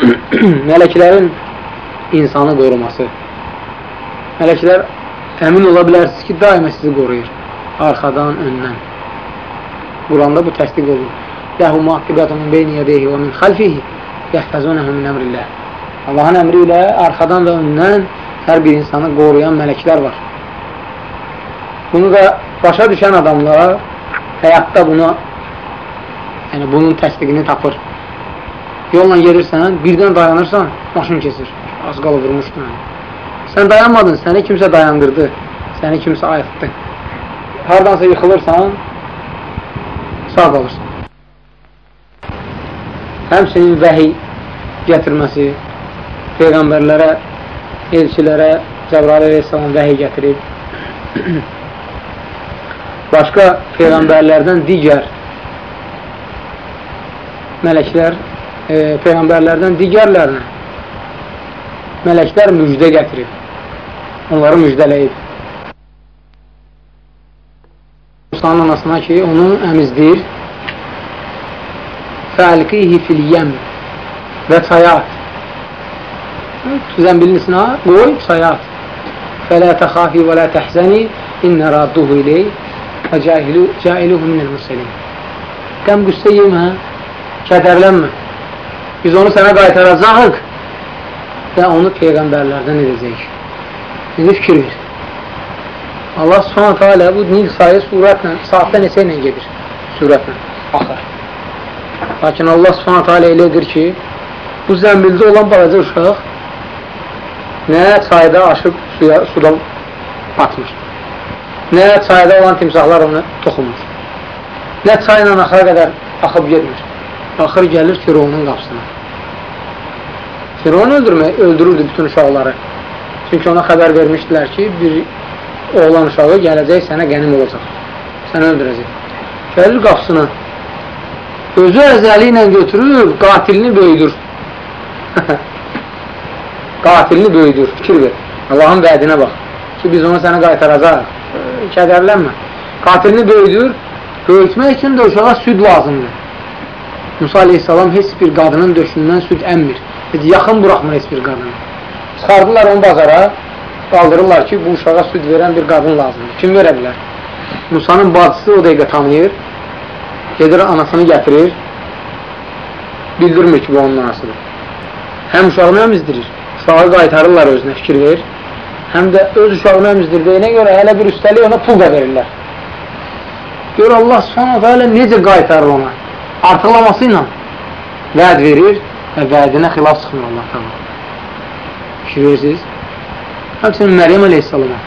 mələklərin insanı qoruması. Mələklər əmin ola bilərsiniz ki, daima sizi qoruyur. Arxadan, öndən. Quranda bu təsdiq olunur. Ləhu muaqqibatun min beyni yədeyhi və min xalfihi yəhfəzunəhu min əmrillah. Allahın əmri ilə arxadan və öndən hər bir insanı qoruyan mələklər var. Bunu da başa düşən adamlar həyatda bunu yəni bunun təsdiqini tapır. Yolla gedirsən, birdən dayanırsan, maşın keçir. Az qala vurmuşdu məni. Sən dayanmadın, səni kimsə dayandırdı, səni kimsə ayıtdı. Hardansa yıxılırsan, sağ qalırsan. Həmsinin vəhiy gətirməsi, Peyğəmbərlərə, elçilərə Cəbrail əleyhissalam vəhiy gətirib. Başqa Peyğəmbərlərdən digər mələklər, e, Peyğəmbərlərdən digərlərinə mələklər müjdə gətirib. Onları müjdələyib. Musanın anasına ki, onu əmizdir. Fəlqihi fil yəm və çayat. Zəmbilin içinə qoy, çayat. Fələ təxafi və lə təhzəni innə radduhu iley və cailuhu minəl mürsəlin. Qəm qüssə yemə, kədərlənmə. Biz onu sənə qaytaracaq və onu Peyğəmbərlərdən edəcəyik. İndi fikir ver. Allah subhanətə alə bu nil sayı surətlə, saatdə neçə ilə gedir? Surətlə, axır. Lakin Allah subhanətə alə elə edir ki, bu zəmbildə olan balaca uşaq nə çayda aşıb suya, suda batmır, Nə çayda olan timsahlar onu toxumur. Nə çayla axıra qədər axıb gedmir. Axır gəlir Fironun qapısına. Firon öldürmək, öldürürdü bütün uşaqları. Çünki ona xəbər vermişdilər ki, bir oğlan uşağı gələcək, sənə qənim olacaq. Səni öldürəcək. Gəlir qapısına. Özü əzəli ilə götürür, qatilini böyüdür. qatilini böyüdür, fikir ver. Allahın vədinə bax ki, biz onu sənə qaytaracaq. Kədərlənmə. Qatilini böyüdür, böyütmək üçün də uşağa süd lazımdır. Musa aleyhissalam heç bir qadının döşündən süd əmmir. Heç yaxın buraxmır heç bir qadını. Çıxardılar onu bazara, qaldırırlar ki, bu uşağa süd verən bir qadın lazımdır. Kim verə bilər? Musanın bacısı o dəqiqə tanıyır, gedir anasını gətirir, bildirmir ki, bu onun anasıdır. Həm uşağını əmizdirir, uşağı qaytarırlar özünə, fikir verir. Həm də öz uşağını əmizdirdiyinə görə hələ bir üstəlik ona pul da verirlər. Gör Allah subhanahu teala necə qaytarır ona. Artıqlaması ilə vəd verir və vədinə xilaf çıxmır Allah taala. Fikir verirsiniz? Həmçinin Məryəm əleyhissalama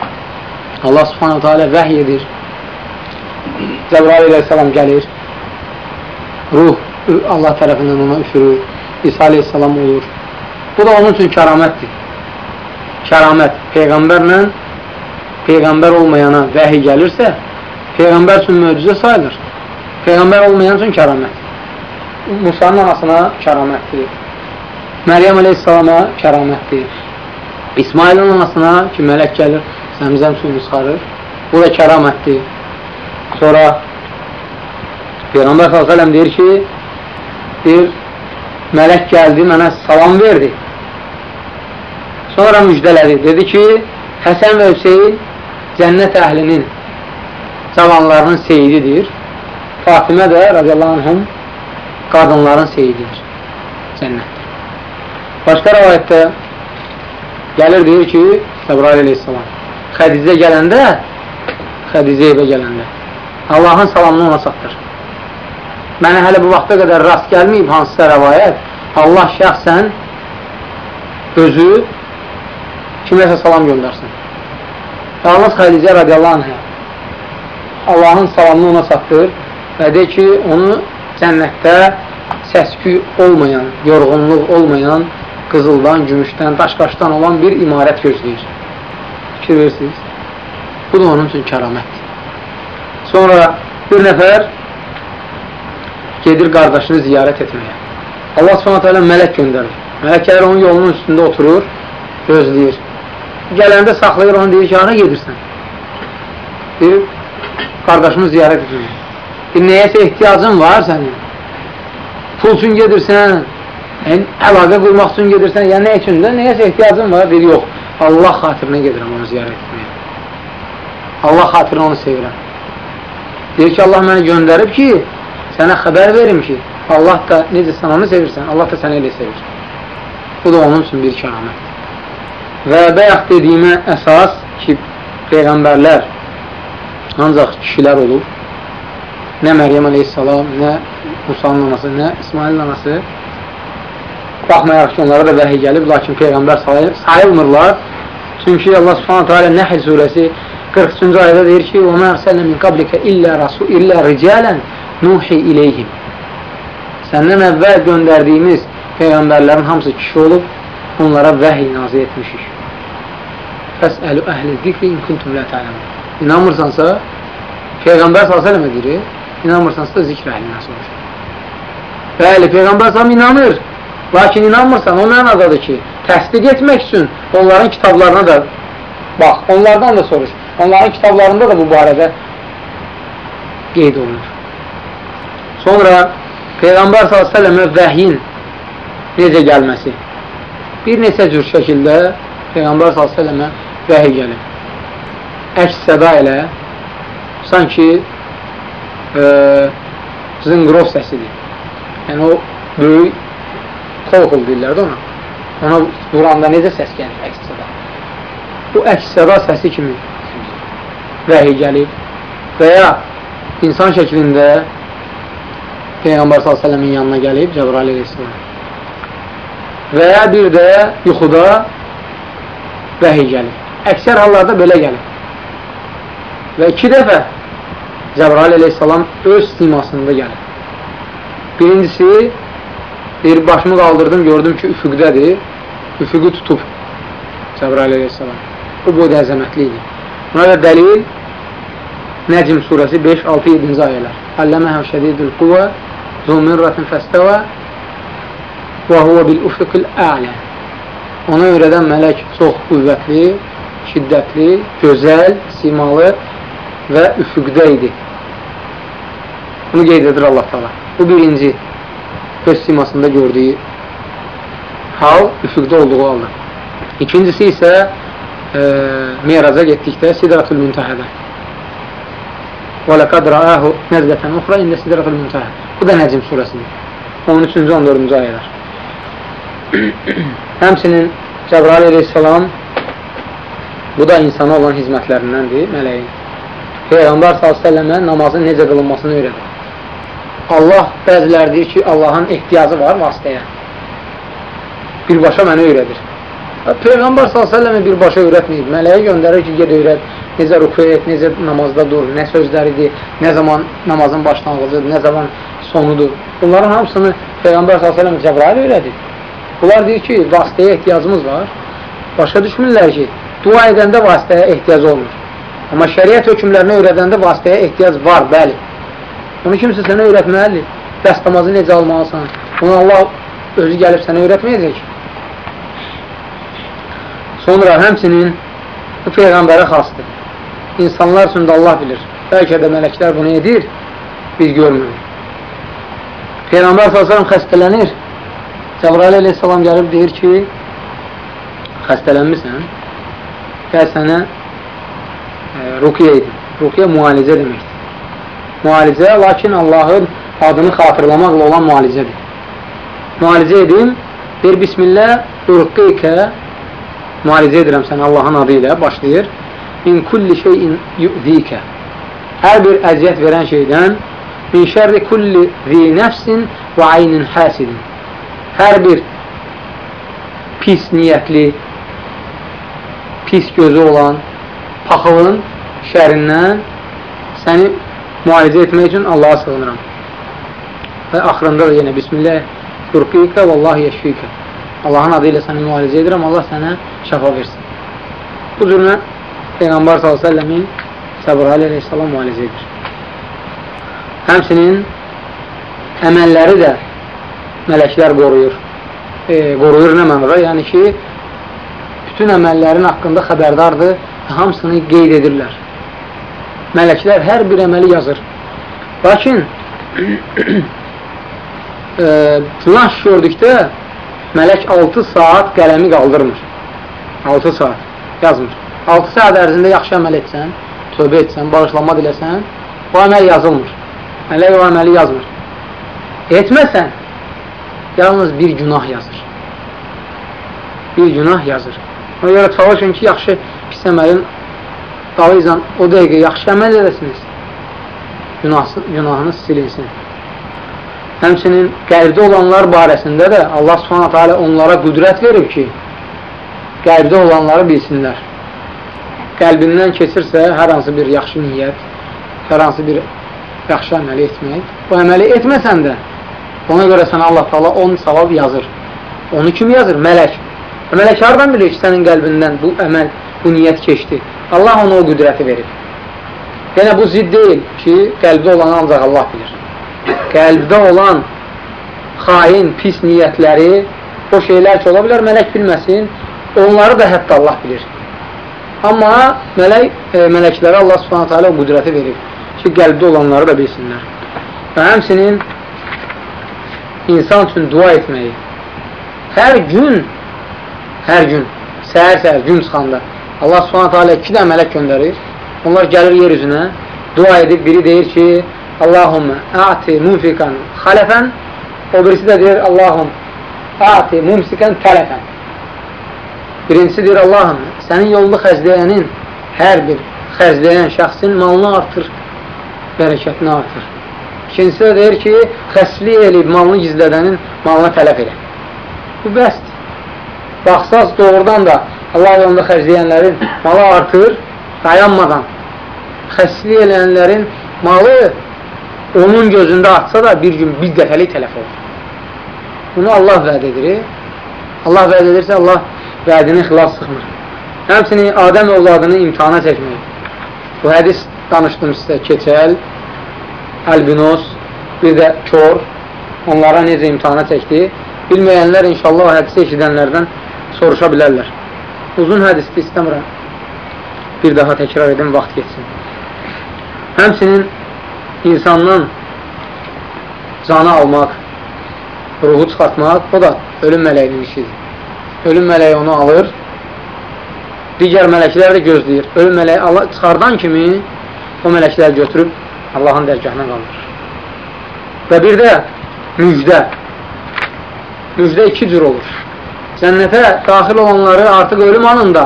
Allah subhanahu teala vəhy edir. Cəbrail əleyhissalam gəlir. Ruh Allah tərəfindən ona üfürür. İsa əleyhissalam olur. Bu da onun üçün kəramətdir. Kəramət. Peyğəmbərlə Peyğəmbər olmayana vəhy gəlirsə, Peyğəmbər üçün möcüzə sayılır. Peyğəmbər olmayan üçün kəramət. Musanın anasına kəramətdir. Məryəm əleyhissalama kəramətdir. İsmailin anasına ki, mələk gəlir, zəmzəm suyunu çıxarır. Bu da kəramətdir. Sonra Peyğəmbər s.ə.v deyir ki, bir mələk gəldi, mənə salam verdi. Sonra müjdələdi. Dedi ki, Həsən və Hüseyin cənnət əhlinin cavanlarının seyididir. Fatimə də radiyallahu anhum qadınların seyididir. Cənnətdir. Başqa rəvayətdə gəlir deyir ki, Səbrail aleyhissalam Xədicə gələndə Xədicə evə gələndə Allahın salamını ona çatdır. Mənə hələ bu vaxta qədər rast gəlməyib hansısa rəvayət Allah şəxsən özü kiməsə salam göndərsin. Yalnız Xədicə radiyallahu anhə Allahın salamını ona çatdır və de ki, onu cənnətdə səskü olmayan, yorğunluq olmayan, qızıldan, gümüşdən, daş-qaşdan olan bir imarət gözləyir. Fikir verirsiniz. Bu da onun üçün kəramətdir. Sonra bir nəfər gedir qardaşını ziyarət etməyə. Allah subhanətə alə mələk göndərir. Mələklər onun yolunun üstündə oturur, gözləyir. Gələndə saxlayır, onu deyir ki, hara gedirsən? Deyir, qardaşımı ziyarət edir. Bir nəyəsə ehtiyacın var sənin. Pul üçün gedirsən, yəni, əlaqə qurmaq üçün gedirsən, ya nə üçün də, nəyəsə ehtiyacın var, deyir, yox. Allah xatirinə gedirəm onu ziyarət etməyə. Allah xatirinə onu sevirəm. Deyir ki, Allah məni göndərib ki, sənə xəbər verim ki, Allah da necə sən onu sevirsən, Allah da səni elə sevir. Bu da onun üçün bir kəramət. Və bəyək dediyimə əsas ki, Peyğəmbərlər ancaq kişilər olub. Nə Məryəm əleyhissalam, nə Musanın anası, nə İsmailin anası. Baxmayaraq ki, onlara da vəhiy gəlib, lakin Peyğəmbər sayılmırlar. Çünki Allah subhanətə alə Nəhl surəsi 43-cü ayədə deyir ki, وَمَا أَرْسَلْنَا مِنْ قَبْلِكَ إِلَّا رَسُولَ إِلَّا رِجَالًا نُوحِي إِلَيْهِمْ Səndən əvvəl göndərdiyimiz Peyğəmbərlərin hamısı kişi olub, onlara vəhiy nazir etmişik. Fəsəlu əhli zikri in kuntum la ta'lamun. İnanmırsansa Peyğəmbər əleyhi deyir, inanmırsansa zikr əhlindən soruş. Bəli, Peyğəmbər sallallahu inanır. Lakin inanmırsan, o mənadadır ki, təsdiq etmək üçün onların kitablarına da bax, onlardan da soruş. Onların kitablarında da bu barədə qeyd olunur. Sonra Peyğəmbər s.ə.və vəhyin necə gəlməsi? Bir neçə cür şəkildə Peyğəmbər s.ə.və vəhiy gəlir. Əks səda ilə sanki e, zınqrov səsidir. Yəni o böyük kolkul deyirlər ona. Ona duranda necə səs gəlir əks səda? Bu əks səda səsi kimi vəhiy gəlib və ya insan şəklində Peyğəmbər s.ə.v-in yanına gəlib Cəbrail əleyhissalam. Və ya bir də yuxuda vəhiy gəlir. Əksər hallarda belə gəlir. Və iki dəfə Cəbrail əleyhissalam öz simasında gəlir. Birincisi, deyir, başımı qaldırdım, gördüm ki, üfüqdədir. Üfüqü tutub Cəbrail əleyhissalam. Bu boyda əzəmətli idi. Buna da dəlil Nəcm surəsi 5, 6, 7-ci ayələr. Alləməhə şədidül quvə zumirratin fəstəvə və huvə bil ufiqil ələ. Ona öyrədən mələk çox qüvvətli, şiddətli, gözəl, simalı və üfüqdə idi. Bunu qeyd edir Allah taala. Bu birinci öz simasında gördüyü hal üfüqdə olduğu haldır. İkincisi isə e, Miraca getdikdə Sidratul Müntəhədə. Və ləqad rəəhu nəzlətən uxra ində Sidratul Müntəhə. Bu da Nəcm surəsidir. 13-cü 14-cü ayələr. Həmsinin Cəbrail əleyhissalam bu da insana olan hizmətlərindəndir, mələyin. Peyğəmbər s.ə.və namazın necə qılınmasını öyrədir. Allah bəziləri deyir ki, Allahın ehtiyacı var vasitəyə. Birbaşa mənə öyrədir. Peyğəmbər s.ə.və birbaşa öyrətməyib. Mələyə göndərir ki, ged öyrət, necə ruku et, necə namazda dur, nə sözləridir, nə zaman namazın başlanğıcıdır, nə zaman sonudur. Bunların hamısını Peyğəmbər s.ə.və Cəbrail öyrədir. Bunlar deyir ki, vasitəyə ehtiyacımız var. Başa düşmürlər ki, dua edəndə vasitəyə ehtiyac olmur. Amma şəriət hökmlərini öyrədəndə vasitəyə ehtiyac var, bəli. Onu kimsə sənə öyrətməlidir. Dəst namazı necə almalısan? Onu Allah özü gəlib sənə öyrətməyəcək. Sonra həmsinin bu Peyğəmbərə xasdır. İnsanlar üçün də Allah bilir. Bəlkə də mələklər bunu edir, biz görmürük. Peyğəmbər s.ə.v xəstələnir. Cəbrail əleyhissalam gəlib deyir ki, xəstələnmirsən, gəl sənə e, rukiyə edin. Rukiyə müalicə deməkdir. Müalicə, lakin Allahın adını xatırlamaqla olan müalicədir. Müalicə edim, bir bismillah, urqikə, müalicə edirəm sənə Allahın adı ilə, başlayır. Min kulli şeyin yu'zikə. Hər bir əziyyət verən şeydən, min şərri kulli zi nəfsin və aynin həsidin. Hər bir pis niyyətli, pis gözü olan paxılın şərindən səni müalicə etmək üçün Allaha sığınıram. Və axırında da yenə Bismillah, Turqikə və Allah yeşfikə. Allahın adı ilə səni müalicə edirəm, Allah sənə şəfa versin. Bu cürünə Peyğəmbər s.ə.v-in Səbrali əleyhissalam müalicə edir. Həmsinin əməlləri də mələklər qoruyur. E, qoruyur nə mənada? Yəni ki, bütün əməllərin haqqında xəbərdardır hamısını qeyd edirlər. Mələklər hər bir əməli yazır. Lakin e, filan gördükdə mələk 6 saat qələmi qaldırmır. 6 saat yazmır. 6 saat ərzində yaxşı əməl etsən, tövbə etsən, bağışlanma diləsən, o əməl yazılmır. Mələk o əməli yazmır. Etməsən, yalnız bir günah yazır. Bir günah yazır. Ona görə çalışın ki, yaxşı pis əməlin dalı o dəqiqə yaxşı əməl edəsiniz. Günahsız, günahınız silinsin. Həmçinin qəlbdə olanlar barəsində də Allah subhanətə alə onlara qüdrət verib ki, qəlbdə olanları bilsinlər. Qəlbindən keçirsə hər hansı bir yaxşı niyyət, hər hansı bir yaxşı əməli etmək, bu əməli etməsən də ona görə sənə Allah taala 10 savab yazır. Onu kim yazır? Mələk. Mələk hardan bilir ki, sənin qəlbindən bu əməl, bu niyyət keçdi? Allah ona o qüdrəti verir. Yəni bu zid deyil ki, qəlbdə olanı ancaq Allah bilir. Qəlbdə olan xain, pis niyyətləri, o şeylər ki, ola bilər, mələk bilməsin, onları da hətta Allah bilir. Amma mələk, e, mələklərə Allah subhanətə alə o qüdrəti verir ki, qəlbdə olanları da bilsinlər. Və həmsinin insan üçün dua etməyi hər gün, hər gün, səhər-səhər, gün çıxanda Allah subhanətə alə iki də mələk göndərir. Onlar gəlir yer üzünə, dua edib, biri deyir ki, Allahümmə əti mumfiqən xaləfən, o birisi də deyir, Allahüm əti mumsikən tələfən. Birincisi deyir, Allahım, sənin yolunu xəzləyənin, hər bir xəzləyən şəxsin malını artır, bərəkətini artır. İkincisi də deyir ki, xəsli eləyib malını gizlədənin malını tələf elə. Bu bəsdir. Baxsaz doğrudan da Allah yolunda xərcləyənlərin malı artır, dayanmadan. xəssislik eləyənlərin malı onun gözündə atsa da bir gün bir dəfəlik tələf olur. Bunu Allah vəd edir. Allah vəd edirsə, Allah vədini xilas sıxmır. Həmçinin Adəm övladını imtihana çəkmək. Bu hədis danışdım sizə keçəl, albinos, bir də kör, onlara necə imtihana çəkdi. Bilməyənlər inşallah o hədisi eşidənlərdən soruşa bilərlər. Uzun hədisdir, istəmirəm. Bir daha təkrar edin, vaxt geçsin. Həmçinin insandan canı almaq, ruhu çıxartmaq, o da ölüm mələyinin işidir. Ölüm mələyi onu alır, digər mələklər də gözləyir. Ölüm mələyi çıxardan kimi o mələklər götürüb Allahın dərgahına qaldır. Və bir də müjdə. Müjdə iki cür olur. Cənnətə daxil olanları artıq ölüm anında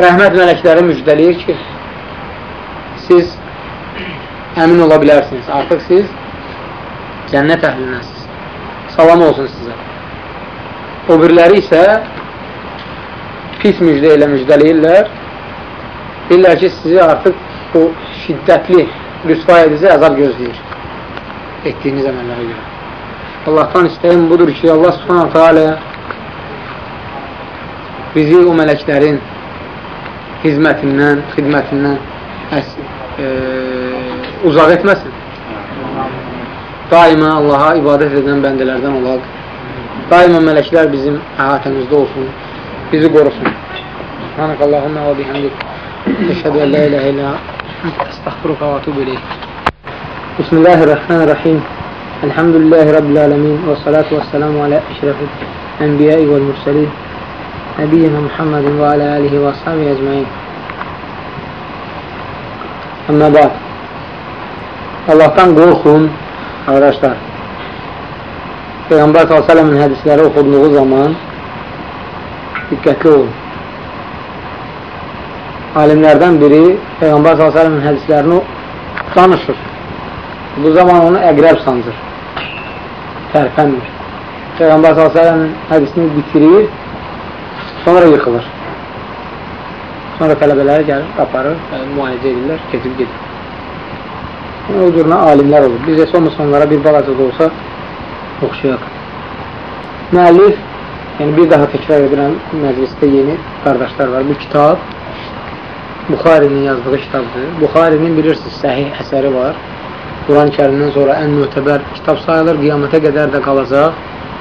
rəhmət mələkləri müjdələyir ki, siz əmin ola bilərsiniz. Artıq siz cənnət əhlinəsiz. Salam olsun sizə. O biriləri isə pis müjdə ilə müjdələyirlər. Deyirlər ki, sizi artıq bu şiddətli rüsva edici əzab gözləyir etdiyiniz əməllərə görə. Allahdan istəyim budur ki, Allah subhanahu teala bizi o mələklərin hizmətindən, xidmətindən əs, e, uzaq etməsin. Daima Allaha ibadət edən bəndələrdən olaq. Daima mələklər bizim əhatəmizdə olsun, bizi qorusun. Subhanak Allahumma və bihamdik. Əşhədu ən la iləhə illə أستغفرك وأتوب إليك بسم الله الرحمن الرحيم الحمد لله رب العالمين والصلاة والسلام على أشرف الأنبياء والمرسلين نبينا محمد وعلى آله وصحبه أجمعين أما بعد Amma bak, Allahdan qorxun, arkadaşlar. Peyğəmbər s.ə.v-in hədisləri oxuduğu zaman diqqətli olun. Alimlərdən biri Peyğəmbər s.ə.v-in hədislərini danışır. Bu zaman onu əqrəb sancır. Tərpənmir. Peyğəmbər s.ə.v-in hədisini bitirir, sonra yıxılır. Sonra tələbələri gəlir, qaparır, müalicə edirlər, keçib gedir. O cürünə alimlər olur. Biz heç olmasa onlara bir balaca da olsa oxşayaq. Müəllif, yəni bir daha təkrar edirəm, məclisdə yeni qardaşlar var. Bu kitab Buxarinin yazdığı kitabdır. Buxarinin bilirsiniz, səhih əsəri var. Quran-ı kərimdən sonra ən mötəbər kitab sayılır, qiyamətə qədər də qalacaq.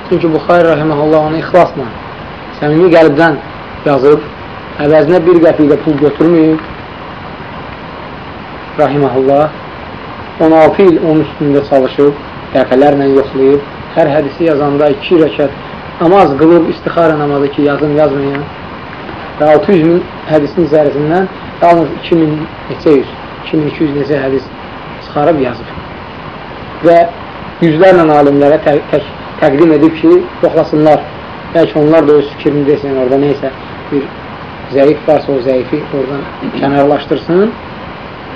Çünki Buxari rəhiməhullah onu ixlasla, səmimi qəlbdən yazıb, əvəzinə bir qəpiklə pul götürməyib, rahiməhullah, 16 il onun üstündə çalışıb, dəfələrlə yoxlayıb, hər hədisi yazanda 2 rəkət namaz qılıb, istixara namazı ki, yazın, yazmayan və 600 min hədisin içərisindən yalnız 2000 neçə yüz, 2200 neçə hədis çıxarıb yazıb. Və yüzlərlə alimlərə tə tək təqdim edib ki, yoxlasınlar. Bəlkə onlar da öz fikrini desin orada neysə bir zəif varsa o zəifi oradan kənarlaşdırsın.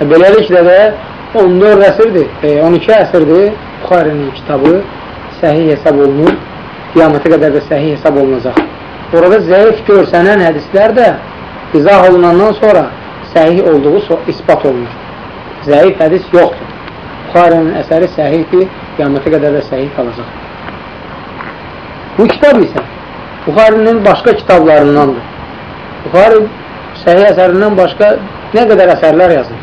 E, beləliklə də 14 əsrdir, e, 12 əsrdir Buxarinin kitabı səhih hesab olunur, qiyamətə qədər də səhih hesab olunacaq. Orada zəif görsənən hədislər də izah olunandan sonra səhih olduğu ispat olunur. Zəif hədis yoxdur. Buxarinin əsəri səhihdir, qiyamətə qədər də səhih qalacaq. Bu kitab isə Buxarinin başqa kitablarındandır. Buxari səhih əsərindən başqa nə qədər əsərlər yazır?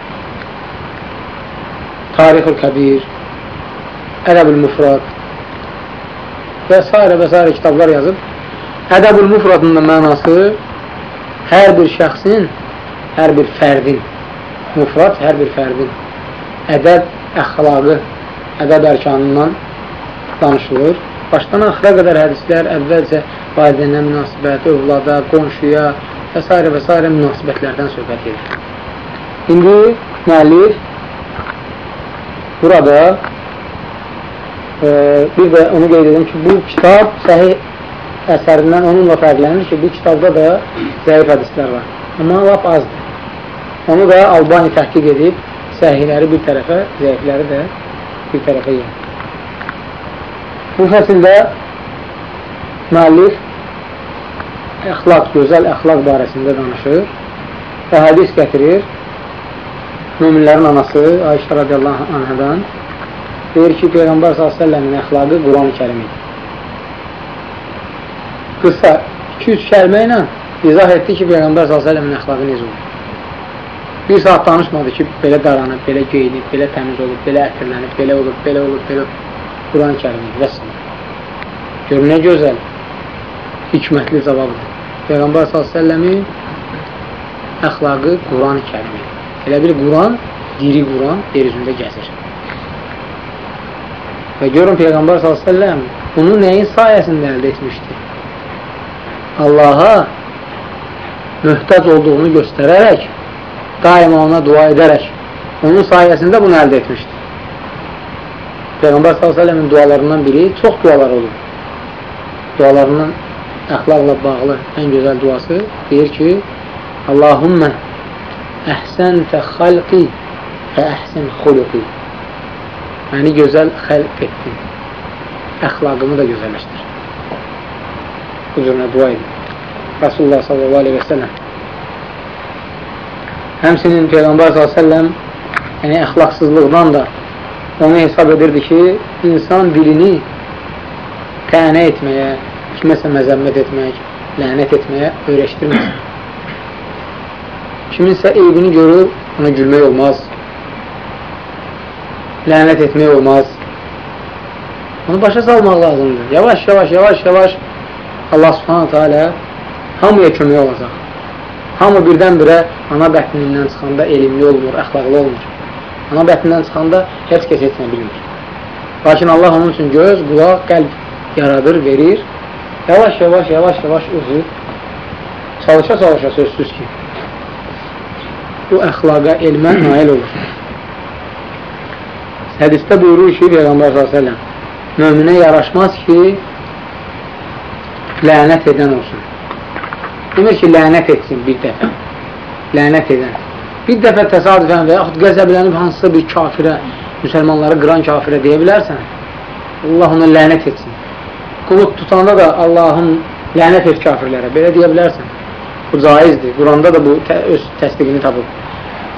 Tarix-ül Kəbir, Ədəb-ül Müfrad və s. və s. kitablar yazıb. Ədəb-ül Müfradın da mənası hər bir şəxsin, hər bir fərdin, müfrad hər bir fərdin ədəb əxlaqı, ədəb ərkanından danışılır. Başdan axıra qədər hədislər əvvəlcə valideynə münasibət, övlada, qonşuya, və s. və s. münasibətlərdən söhbət edir. İndi müəllif burada e, bir də onu qeyd edim ki, bu kitab səhih əsərindən onunla fərqlənir ki, bu kitabda da zəif hədislər var. Amma lap azdır. Onu da Albani təhqiq edib, səhihləri bir tərəfə, zəifləri də bir tərəfə yer. Bu fəsildə müəllif əxlaq, gözəl əxlaq barəsində danışır və hədis gətirir. müminlərin anası Ayşə radiyallahu anhadan deyir ki, Peyğəmbər s.ə.v-in əxlaqı Quran-ı kərim idi. Qısa 2-3 kəlmə ilə izah etdi ki, Peyğəmbər s.ə.v-in əxlaqı necə olur. Bir saat danışmadı ki, belə daranıb, belə geyinib, belə təmiz olub, belə ətirlənib, belə olub, belə olub, belə. Quran-ı kərim idi və s. Gör, nə gözəl, hikmətli cavabdır. Peyğəmbər s.ə.v-in əxlaqı Quran-ı kərim idi. Elə bir Quran, diri Quran yer üzündə gəzir. Və görün Peyğəmbər s.ə.v bunu nəyin sayəsində əldə etmişdir? Allaha möhtac olduğunu göstərərək, daima ona dua edərək, onun sayəsində bunu əldə etmişdir. Peyğəmbər s.ə.v-in dualarından biri çox dualar olur. Dualarından əxlaqla bağlı ən gözəl duası deyir ki, Allahümmə əhsəntə xalqi və əhsən xuluqi Məni gözəl xəlq etdin. Əxlaqımı da gözəlləşdir. Bu cürünə dua edin. Rasulullah sallallahu aleyhi və səlləm Həmsinin Peyğəmbər s.ə.v yəni əxlaqsızlıqdan da onu hesab edirdi ki, insan dilini tənə etməyə, kiməsə məzəmmət etmək, lənət etməyə öyrəşdirməsin. Kiminsə eybini görür, ona gülmək olmaz. Lənət etmək olmaz. Onu başa salmaq lazımdır. Yavaş, yavaş, yavaş, yavaş Allah subhanətə teala hamıya kömək olacaq. Hamı birdən-birə ana bətnindən çıxanda elmli olmur, əxlaqlı olmur. Ana bətnindən çıxanda heç kəs etmə bilmir. Lakin Allah onun üçün göz, qulaq, qəlb yaradır, verir. Yavaş, yavaş, yavaş, yavaş özü çalışa-çalışa sözsüz ki, bu əxlaqa, elmə nail olur. Hədistə buyurur ki, Peyğəmbər s.ə.v möminə yaraşmaz ki, lənət edən olsun. Demir ki, lənət etsin bir dəfə. Lənət edən. Bir dəfə təsadüfən və yaxud qəzəblənib hansısa bir kafirə, müsəlmanları qıran kafirə deyə bilərsən, Allah ona lənət etsin. Qulub tutanda da Allahın lənət et kafirlərə, belə deyə bilərsən. Bu caizdir. Quranda da bu tə öz təsdiqini tapıb.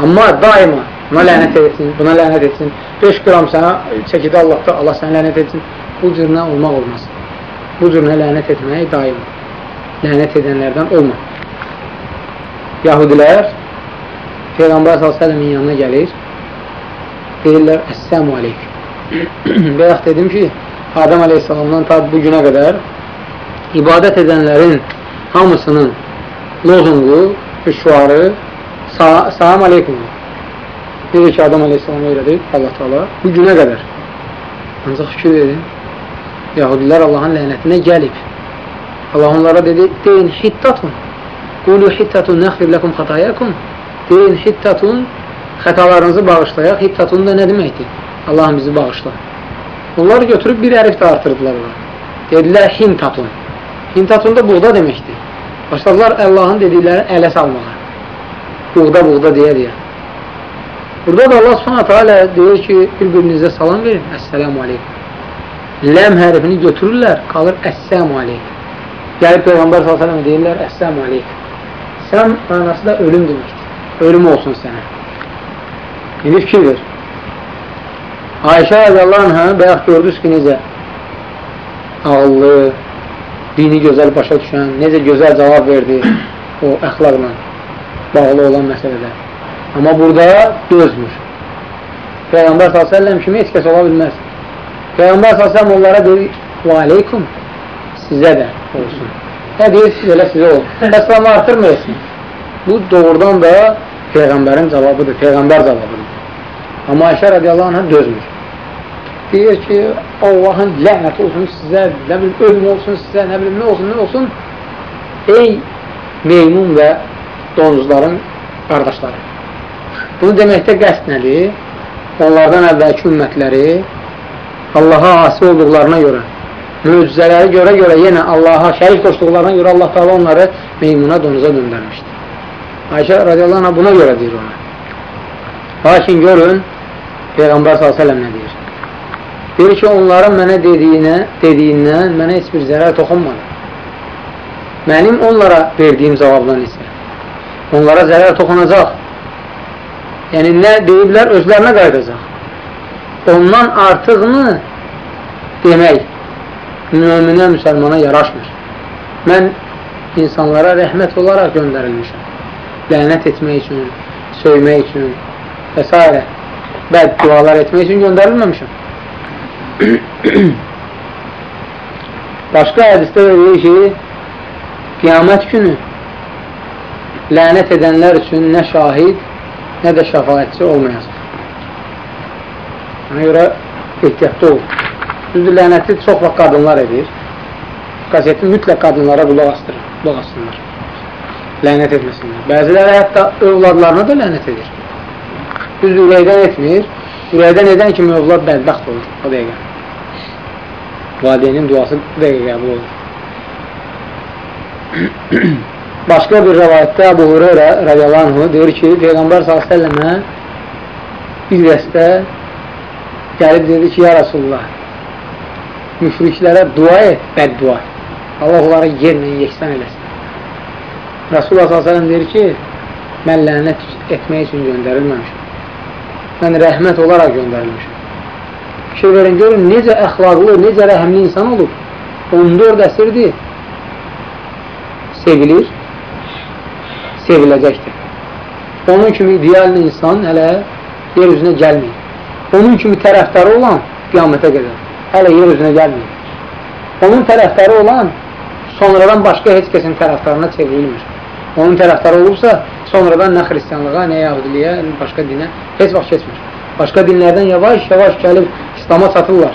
Amma daima buna lənət etsin, buna lənət etsin. 5 qram sənə çəkidə Allahda, Allah sənə lənət etsin. Bu cürünə olmaq olmaz. Bu cürünə lənət etmək daima. Lənət edənlərdən olma. Yahudilər Peyğəmbər s.ə.v-in yanına gəlir. Deyirlər, Əssəmu aleyk. Bayaq dedim ki, Adəm aleyhissalamdan ta bu günə qədər ibadət edənlərin hamısının lozungu, şüarı salam aleykum. Necə ki, Adam aleyhissalama öyrədib Allah Taala bu günə qədər. Ancaq fikir verin, Yahudilər Allahın lənətinə gəlib. Allah onlara dedi, deyin hittatun. Qulu hittatun nəxfir ləkum xatayakum. Deyin hittatun, xətalarınızı bağışlayaq. Hittatun da nə deməkdir? Allahım bizi bağışla. Onlar götürüb bir ərif də artırdılar ona. Dedilər hintatun. Hintatun da buğda deməkdir. Başladılar Allahın dedikləri ələ salmağa. Buğda, buğda deyə deyə. Burada da Allah subhanətə alə deyir ki, bir-birinizə salam verin. Əssəlamu aleykum. Ləm hərfini götürürlər, qalır Əssəlamu aleykum. Gəlib Peyğəmbər s.ə.v deyirlər Əssəlamu aleykum. Səm mənası da ölüm deməkdir. Ölüm olsun sənə. İndi fikir ver. Ayşə rəzəllahu anhə bəyək gördünüz ki, necə ağıllı, dini gözəl başa düşən, necə gözəl cavab verdi o əxlaqla bağlı olan məsələdə. Amma burada dözmür. Peyğəmbər s.ə.v kimi heç kəs ola bilməz. Peyğəmbər s.ə.v onlara deyir, və aleykum, sizə də olsun. Nə deyir, elə sizə olsun. Əslamı artırmayasın. Bu doğrudan da Peyğəmbərin cavabıdır, Peyğəmbər cavabıdır. Amma Ayşə radiyallahu anhə dözmür. Deyir ki, Allahın lənət olsun sizə, nə bilim, ölüm olsun sizə, nə bilim, nə olsun, nə olsun. Ey meymun və donuzların qardaşları. Bunu deməkdə qəst nədir? Onlardan əvvəlki ümmətləri Allaha asi olduqlarına görə, möcüzələri görə görə yenə Allaha şərik qoşduqlarına görə Allah Taala onları meymuna, donuza döndərmişdir. Ayşə radiyallahu anh buna görə deyir ona. Lakin görün, Peyğəmbər s.ə.v nə deyir? Deyir ki, onların mənə dediyinə, dediyindən mənə heç bir zərər toxunmadı. Mənim onlara verdiyim cavabdan isə onlara zərər toxunacaq. Yəni, nə deyiblər, özlərinə qaydacaq. Ondan artığını demək müminə, müsəlmana yaraşmır. Mən insanlara rəhmət olaraq göndərilmişəm. Lənət etmək üçün, söymək üçün və s. bəd dualar etmək üçün göndərilməmişəm. Başqa hədisdə də deyir ki, qiyamət günü lənət edənlər üçün nə şahid, nə də şəfayətçi olmayacaq. Ona görə ehtiyatda ol. Düzdür, lənəti çox vaxt qadınlar edir. Qazeti mütləq qadınlara qulaq astırır, qulaq asınlar. Lənət etməsinlər. Bəziləri hətta övladlarına da lənət edir. Düzdür, ürəkdən etmir. Ürəkdən edən kimi övlad bədbəxt olur o dəqiqə. Valideynin duası dəqiqə qəbul olur. Başqa bir rəvayətdə Əbu Hureyra radiyallahu deyir ki, Peyğəmbər s.ə.və bir dəstə gəlib dedi ki, ya Rasulullah, müşriklərə dua et, bəddua. Allah onları yerlə yeksən eləsin. Rasulullah s.ə.v deyir ki, mən lənət etmək üçün göndərilməmişim. Mən rəhmət olaraq göndərilmişim. Fikir verin, görün, necə əxlaqlı, necə rəhəmli insan olub. 14 əsrdir. Sevilir, seviləcəkdir. Onun kimi idealli insan hələ yer üzünə gəlməyib. Onun kimi tərəfdarı olan qiyamətə qədər hələ yer üzünə gəlməyib. Onun tərəfdarı olan sonradan başqa heç kəsin tərəfdarına çevrilmir. Onun tərəfdarı olursa, sonradan nə xristiyanlığa, nə yahudiliyə, nə başqa dinə heç vaxt keçmir. Başqa dinlərdən yavaş-yavaş gəlib İslama çatırlar.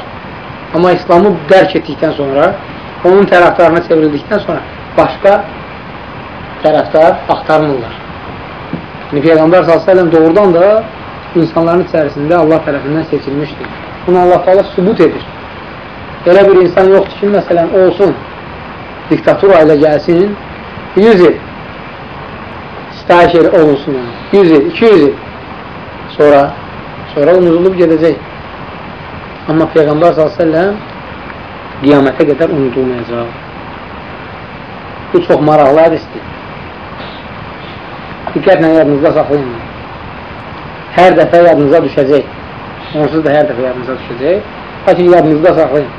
Amma İslamı dərk etdikdən sonra, onun tərəfdarına çevrildikdən sonra başqa tərəfdar axtarmırlar. Yəni, Peyğəmbər s.ə.v doğrudan da insanların içərisində Allah tərəfindən seçilmişdir. Bunu Allah Teala sübut edir. Elə bir insan yoxdur ki, məsələn, olsun, diktatura ilə gəlsin, 100 il sitayiş el olunsun, 100 il, 200 il sonra, sonra unudulub gedəcək. Amma Peyğəmbər s.ə.v qiyamətə qədər unudulmayacaq. Bu çox maraqlı hədisdir. Diqqətlə yadınızda saxlayın. Hər dəfə yadınıza düşəcək. Onsuz da hər dəfə yadınıza düşəcək. Lakin yadınızda saxlayın.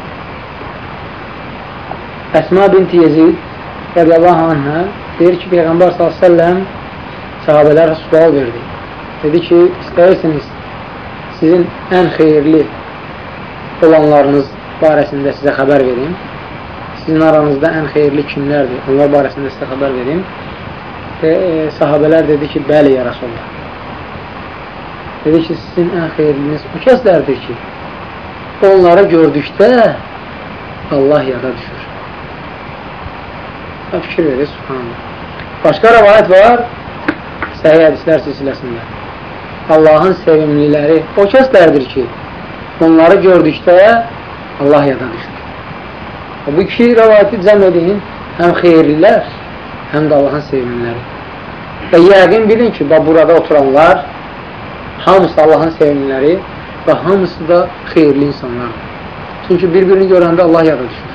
Əsma binti Yezid radiyallahu anhə deyir ki, Peyğəmbər s.ə.v sahabələrə sual verdi. Dedi ki, istəyirsiniz sizin ən xeyirli olanlarınız barəsində sizə xəbər verim. Sizin aranızda ən xeyirli kimlərdir? Onlar barəsində sizə xəbər verim. Və e, sahabələr dedi ki, bəli, ya Rasulullah. Dedi ki, sizin ən xeyirliniz o kəslərdir ki, onları gördükdə Allah yada düşür. Və fikir verir, subhanallah. Başqa rəvayət var, səhiyyə hədislər silsiləsində. Allahın sevimliləri o kəslərdir ki, onları gördükdə Allah yada düşür. Bu iki rəvayəti cəm edin, həm xeyirlilər, həm də Allahın sevimliləri. Və yəqin bilin ki, burada oturanlar hamısı Allahın sevimliləri və hamısı da xeyirli insanlardır. Çünki bir-birini görəndə Allah yada düşür.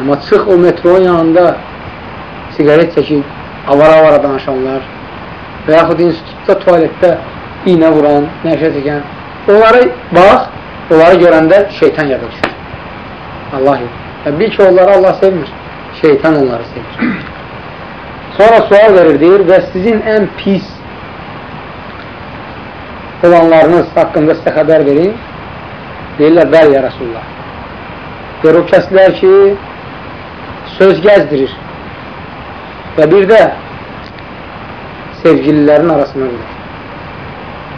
Amma çıx o metronun yanında sigaret çəkib, avara-avara danışanlar və yaxud institutda, tualetdə iynə vuran, nəşə çəkən, onları bax, onları görəndə şeytan yada düşür. Allah yox. Və bil ki, onları Allah sevmir. Şeytan onları sevir. Sonra sual verir, deyir və sizin ən pis olanlarınız haqqında sizə xəbər verin. Deyirlər, bəl ya Rasulullah. Deyir, o kəslər ki, söz gəzdirir və bir də sevgililərin arasına vurur.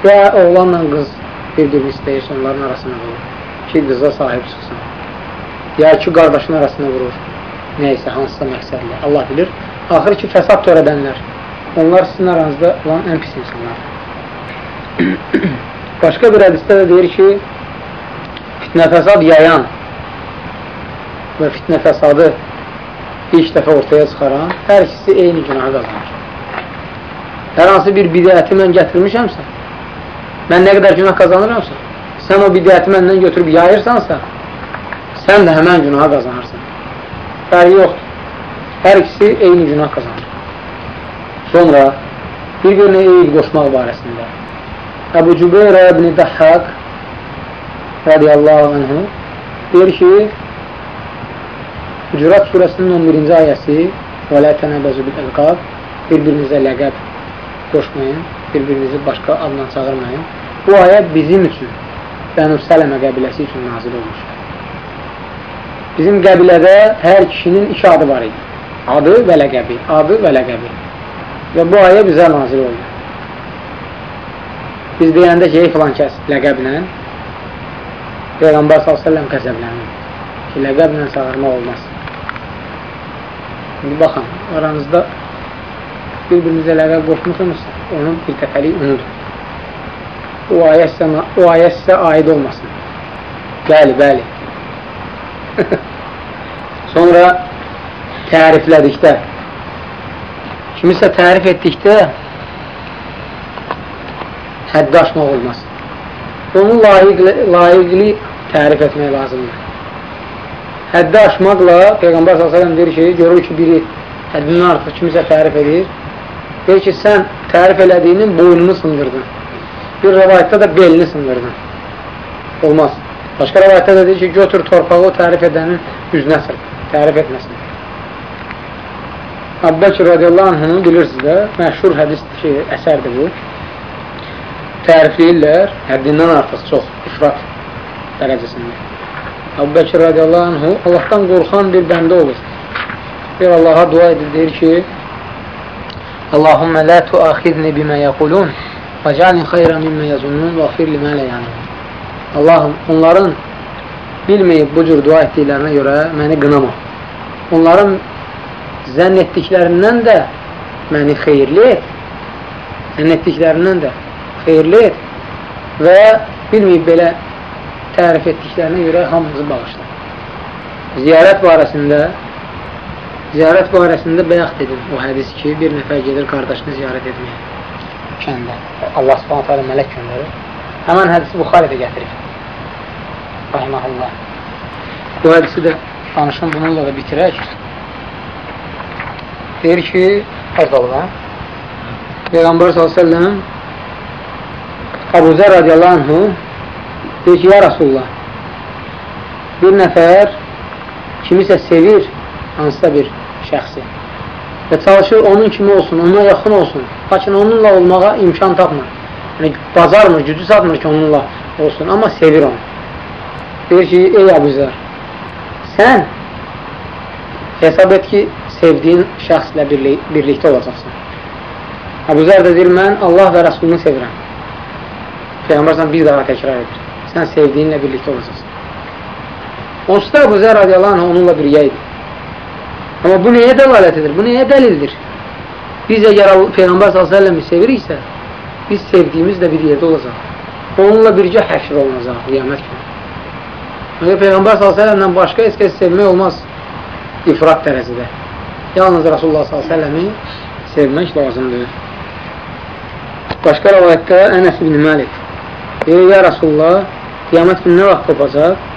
Və oğlanla qız bir-birini istəyir, onların arasına vurur ki, qıza sahib çıxsın. Ya ki, qardaşın arasına vurur. Nəysə, hansısa məqsədlə. Allah bilir. Axır ki, fəsad törədənlər. Onlar sizin aranızda olan ən pis insanlar. Başqa bir hədisdə də deyir ki, fitnə fəsad yayan və fitnə fəsadı ilk dəfə ortaya çıxaran hər ikisi eyni günahı qazanır. Hər hansı bir bidəti mən gətirmişəmsə, mən nə qədər günah qazanıramsa, sən o bidəti məndən götürüb yayırsansa, sən də həmən günaha qazanırsan. Fərqi yoxdur. Hər ikisi eyni günah qazanır. Sonra bir-birinə eyib qoşmaq barəsində. Əbu Cübeyrə ibn Dəhhaq radiyallahu anhu deyir ki, Hucurat surəsinin 11-ci ayəsi və lə tənəbəzü bil əlqab bir-birinizə ləqəb qoşmayın, bir-birinizi başqa adla çağırmayın. Bu ayə bizim üçün Bənü Sələmə qəbiləsi üçün nazil olmuş. Bizim qəbilədə hər kişinin iki adı var idi. Adı və ləqəbi, adı və ləqəbi. Və bu ayə bizə nazil oldu. Biz deyəndə ki, ey filan kəs ləqəblə Peyğəmbər s.ə.v qəzəblənir ki, ləqəblə çağırmaq olmaz. İndi baxın, aranızda bir-birinizə ləqəb qoşmusunuzsa, onun bir dəfəlik unudur. O ayə sizə, o ayə sizə aid olmasın. Bəli, bəli. Sonra təriflədikdə, kimisə tərif etdikdə həddi aşmaq olmaz. Onu layiqli, layiqli tərif etmək lazımdır. Həddi aşmaqla Peyğəmbər s.ə.v deyir ki, görür ki, biri həddindən artıq kimisə tərif edir. Deyir ki, sən tərif elədiyinin boynunu sındırdın. Bir rəvayətdə də belini sındırdın. Olmaz. Başqa rəvayətdə də deyir ki, götür torpağı o tərif edənin üzünə sır. Tərif etməsin. Abbəkir radiyallahu anhını bilirsiniz də, məşhur hədis ki, əsərdir bu. Tərifləyirlər, həddindən artıq çox, ifrat dərəcəsində. Əbu Bəkir radiyallahu anhu Allahdan qorxan bir bəndə olur. Bir Allaha dua edir, deyir ki Allahümmə lə tuaxizni bimə yəqulun və cəlin xeyrə mimmə yəzunnun və xfir limə lə yanın. Allahım, onların bilməyib bu cür dua etdiklərinə görə məni qınama. Onların zənn etdiklərindən də məni xeyirli et. Zənn etdiklərindən də xeyirli et və bilməyib belə tərif etdiklərinə görə hamımızı bağışla. Ziyarət barəsində ziyarət barəsində bayaq dedim o hədis ki, bir nəfər gedir qardaşını ziyarət etməyə kəndə. Allah subhanət hələ mələk göndərir. Həmən hədisi Buxarədə gətirir. Rahiməhullah. Bu hədisi də danışım bununla da bitirək. Deyir ki, olub, hə? Peyğəmbər s.ə.v Abu Zər radiyallahu anhu Deyir ki, ya Rasulullah, bir nəfər kimisə sevir, hansısa bir şəxsi və çalışır onun kimi olsun, ona yaxın olsun, lakin onunla olmağa imkan tapmır. Yəni, bacarmır, gücü satmır ki, onunla olsun, amma sevir onu. Deyir ki, ey Abuzar, sən hesab et ki, sevdiyin şəxslə birlik birlikdə olacaqsın. Abuzar da deyir, mən Allah və Rəsulunu sevirəm. Peyğəmbər bir daha təkrar edir sən sevdiyinlə birlikdə olacaqsan. Onsuz da Əbu Zər radiyallahu anh onunla birgə idi. Amma bu nəyə dəlalət edir? Bu nəyə dəlildir? Biz əgər Peyğəmbər s.ə.v-i seviriksə, biz sevdiyimizlə bir yerdə olacaq. Onunla birgə həşr olunacaq qiyamət günü. Əgər Peyğəmbər s.ə.v-lə başqa heç kəs sevmək olmaz ifrat dərəcədə. Yalnız Rasulullah s.ə.v-i sevmək lazımdır. Başqa rəvayətdə Ənəs ibn Məlik deyir, ya Rasulullah, qiyamət günü nə vaxt qopacaq?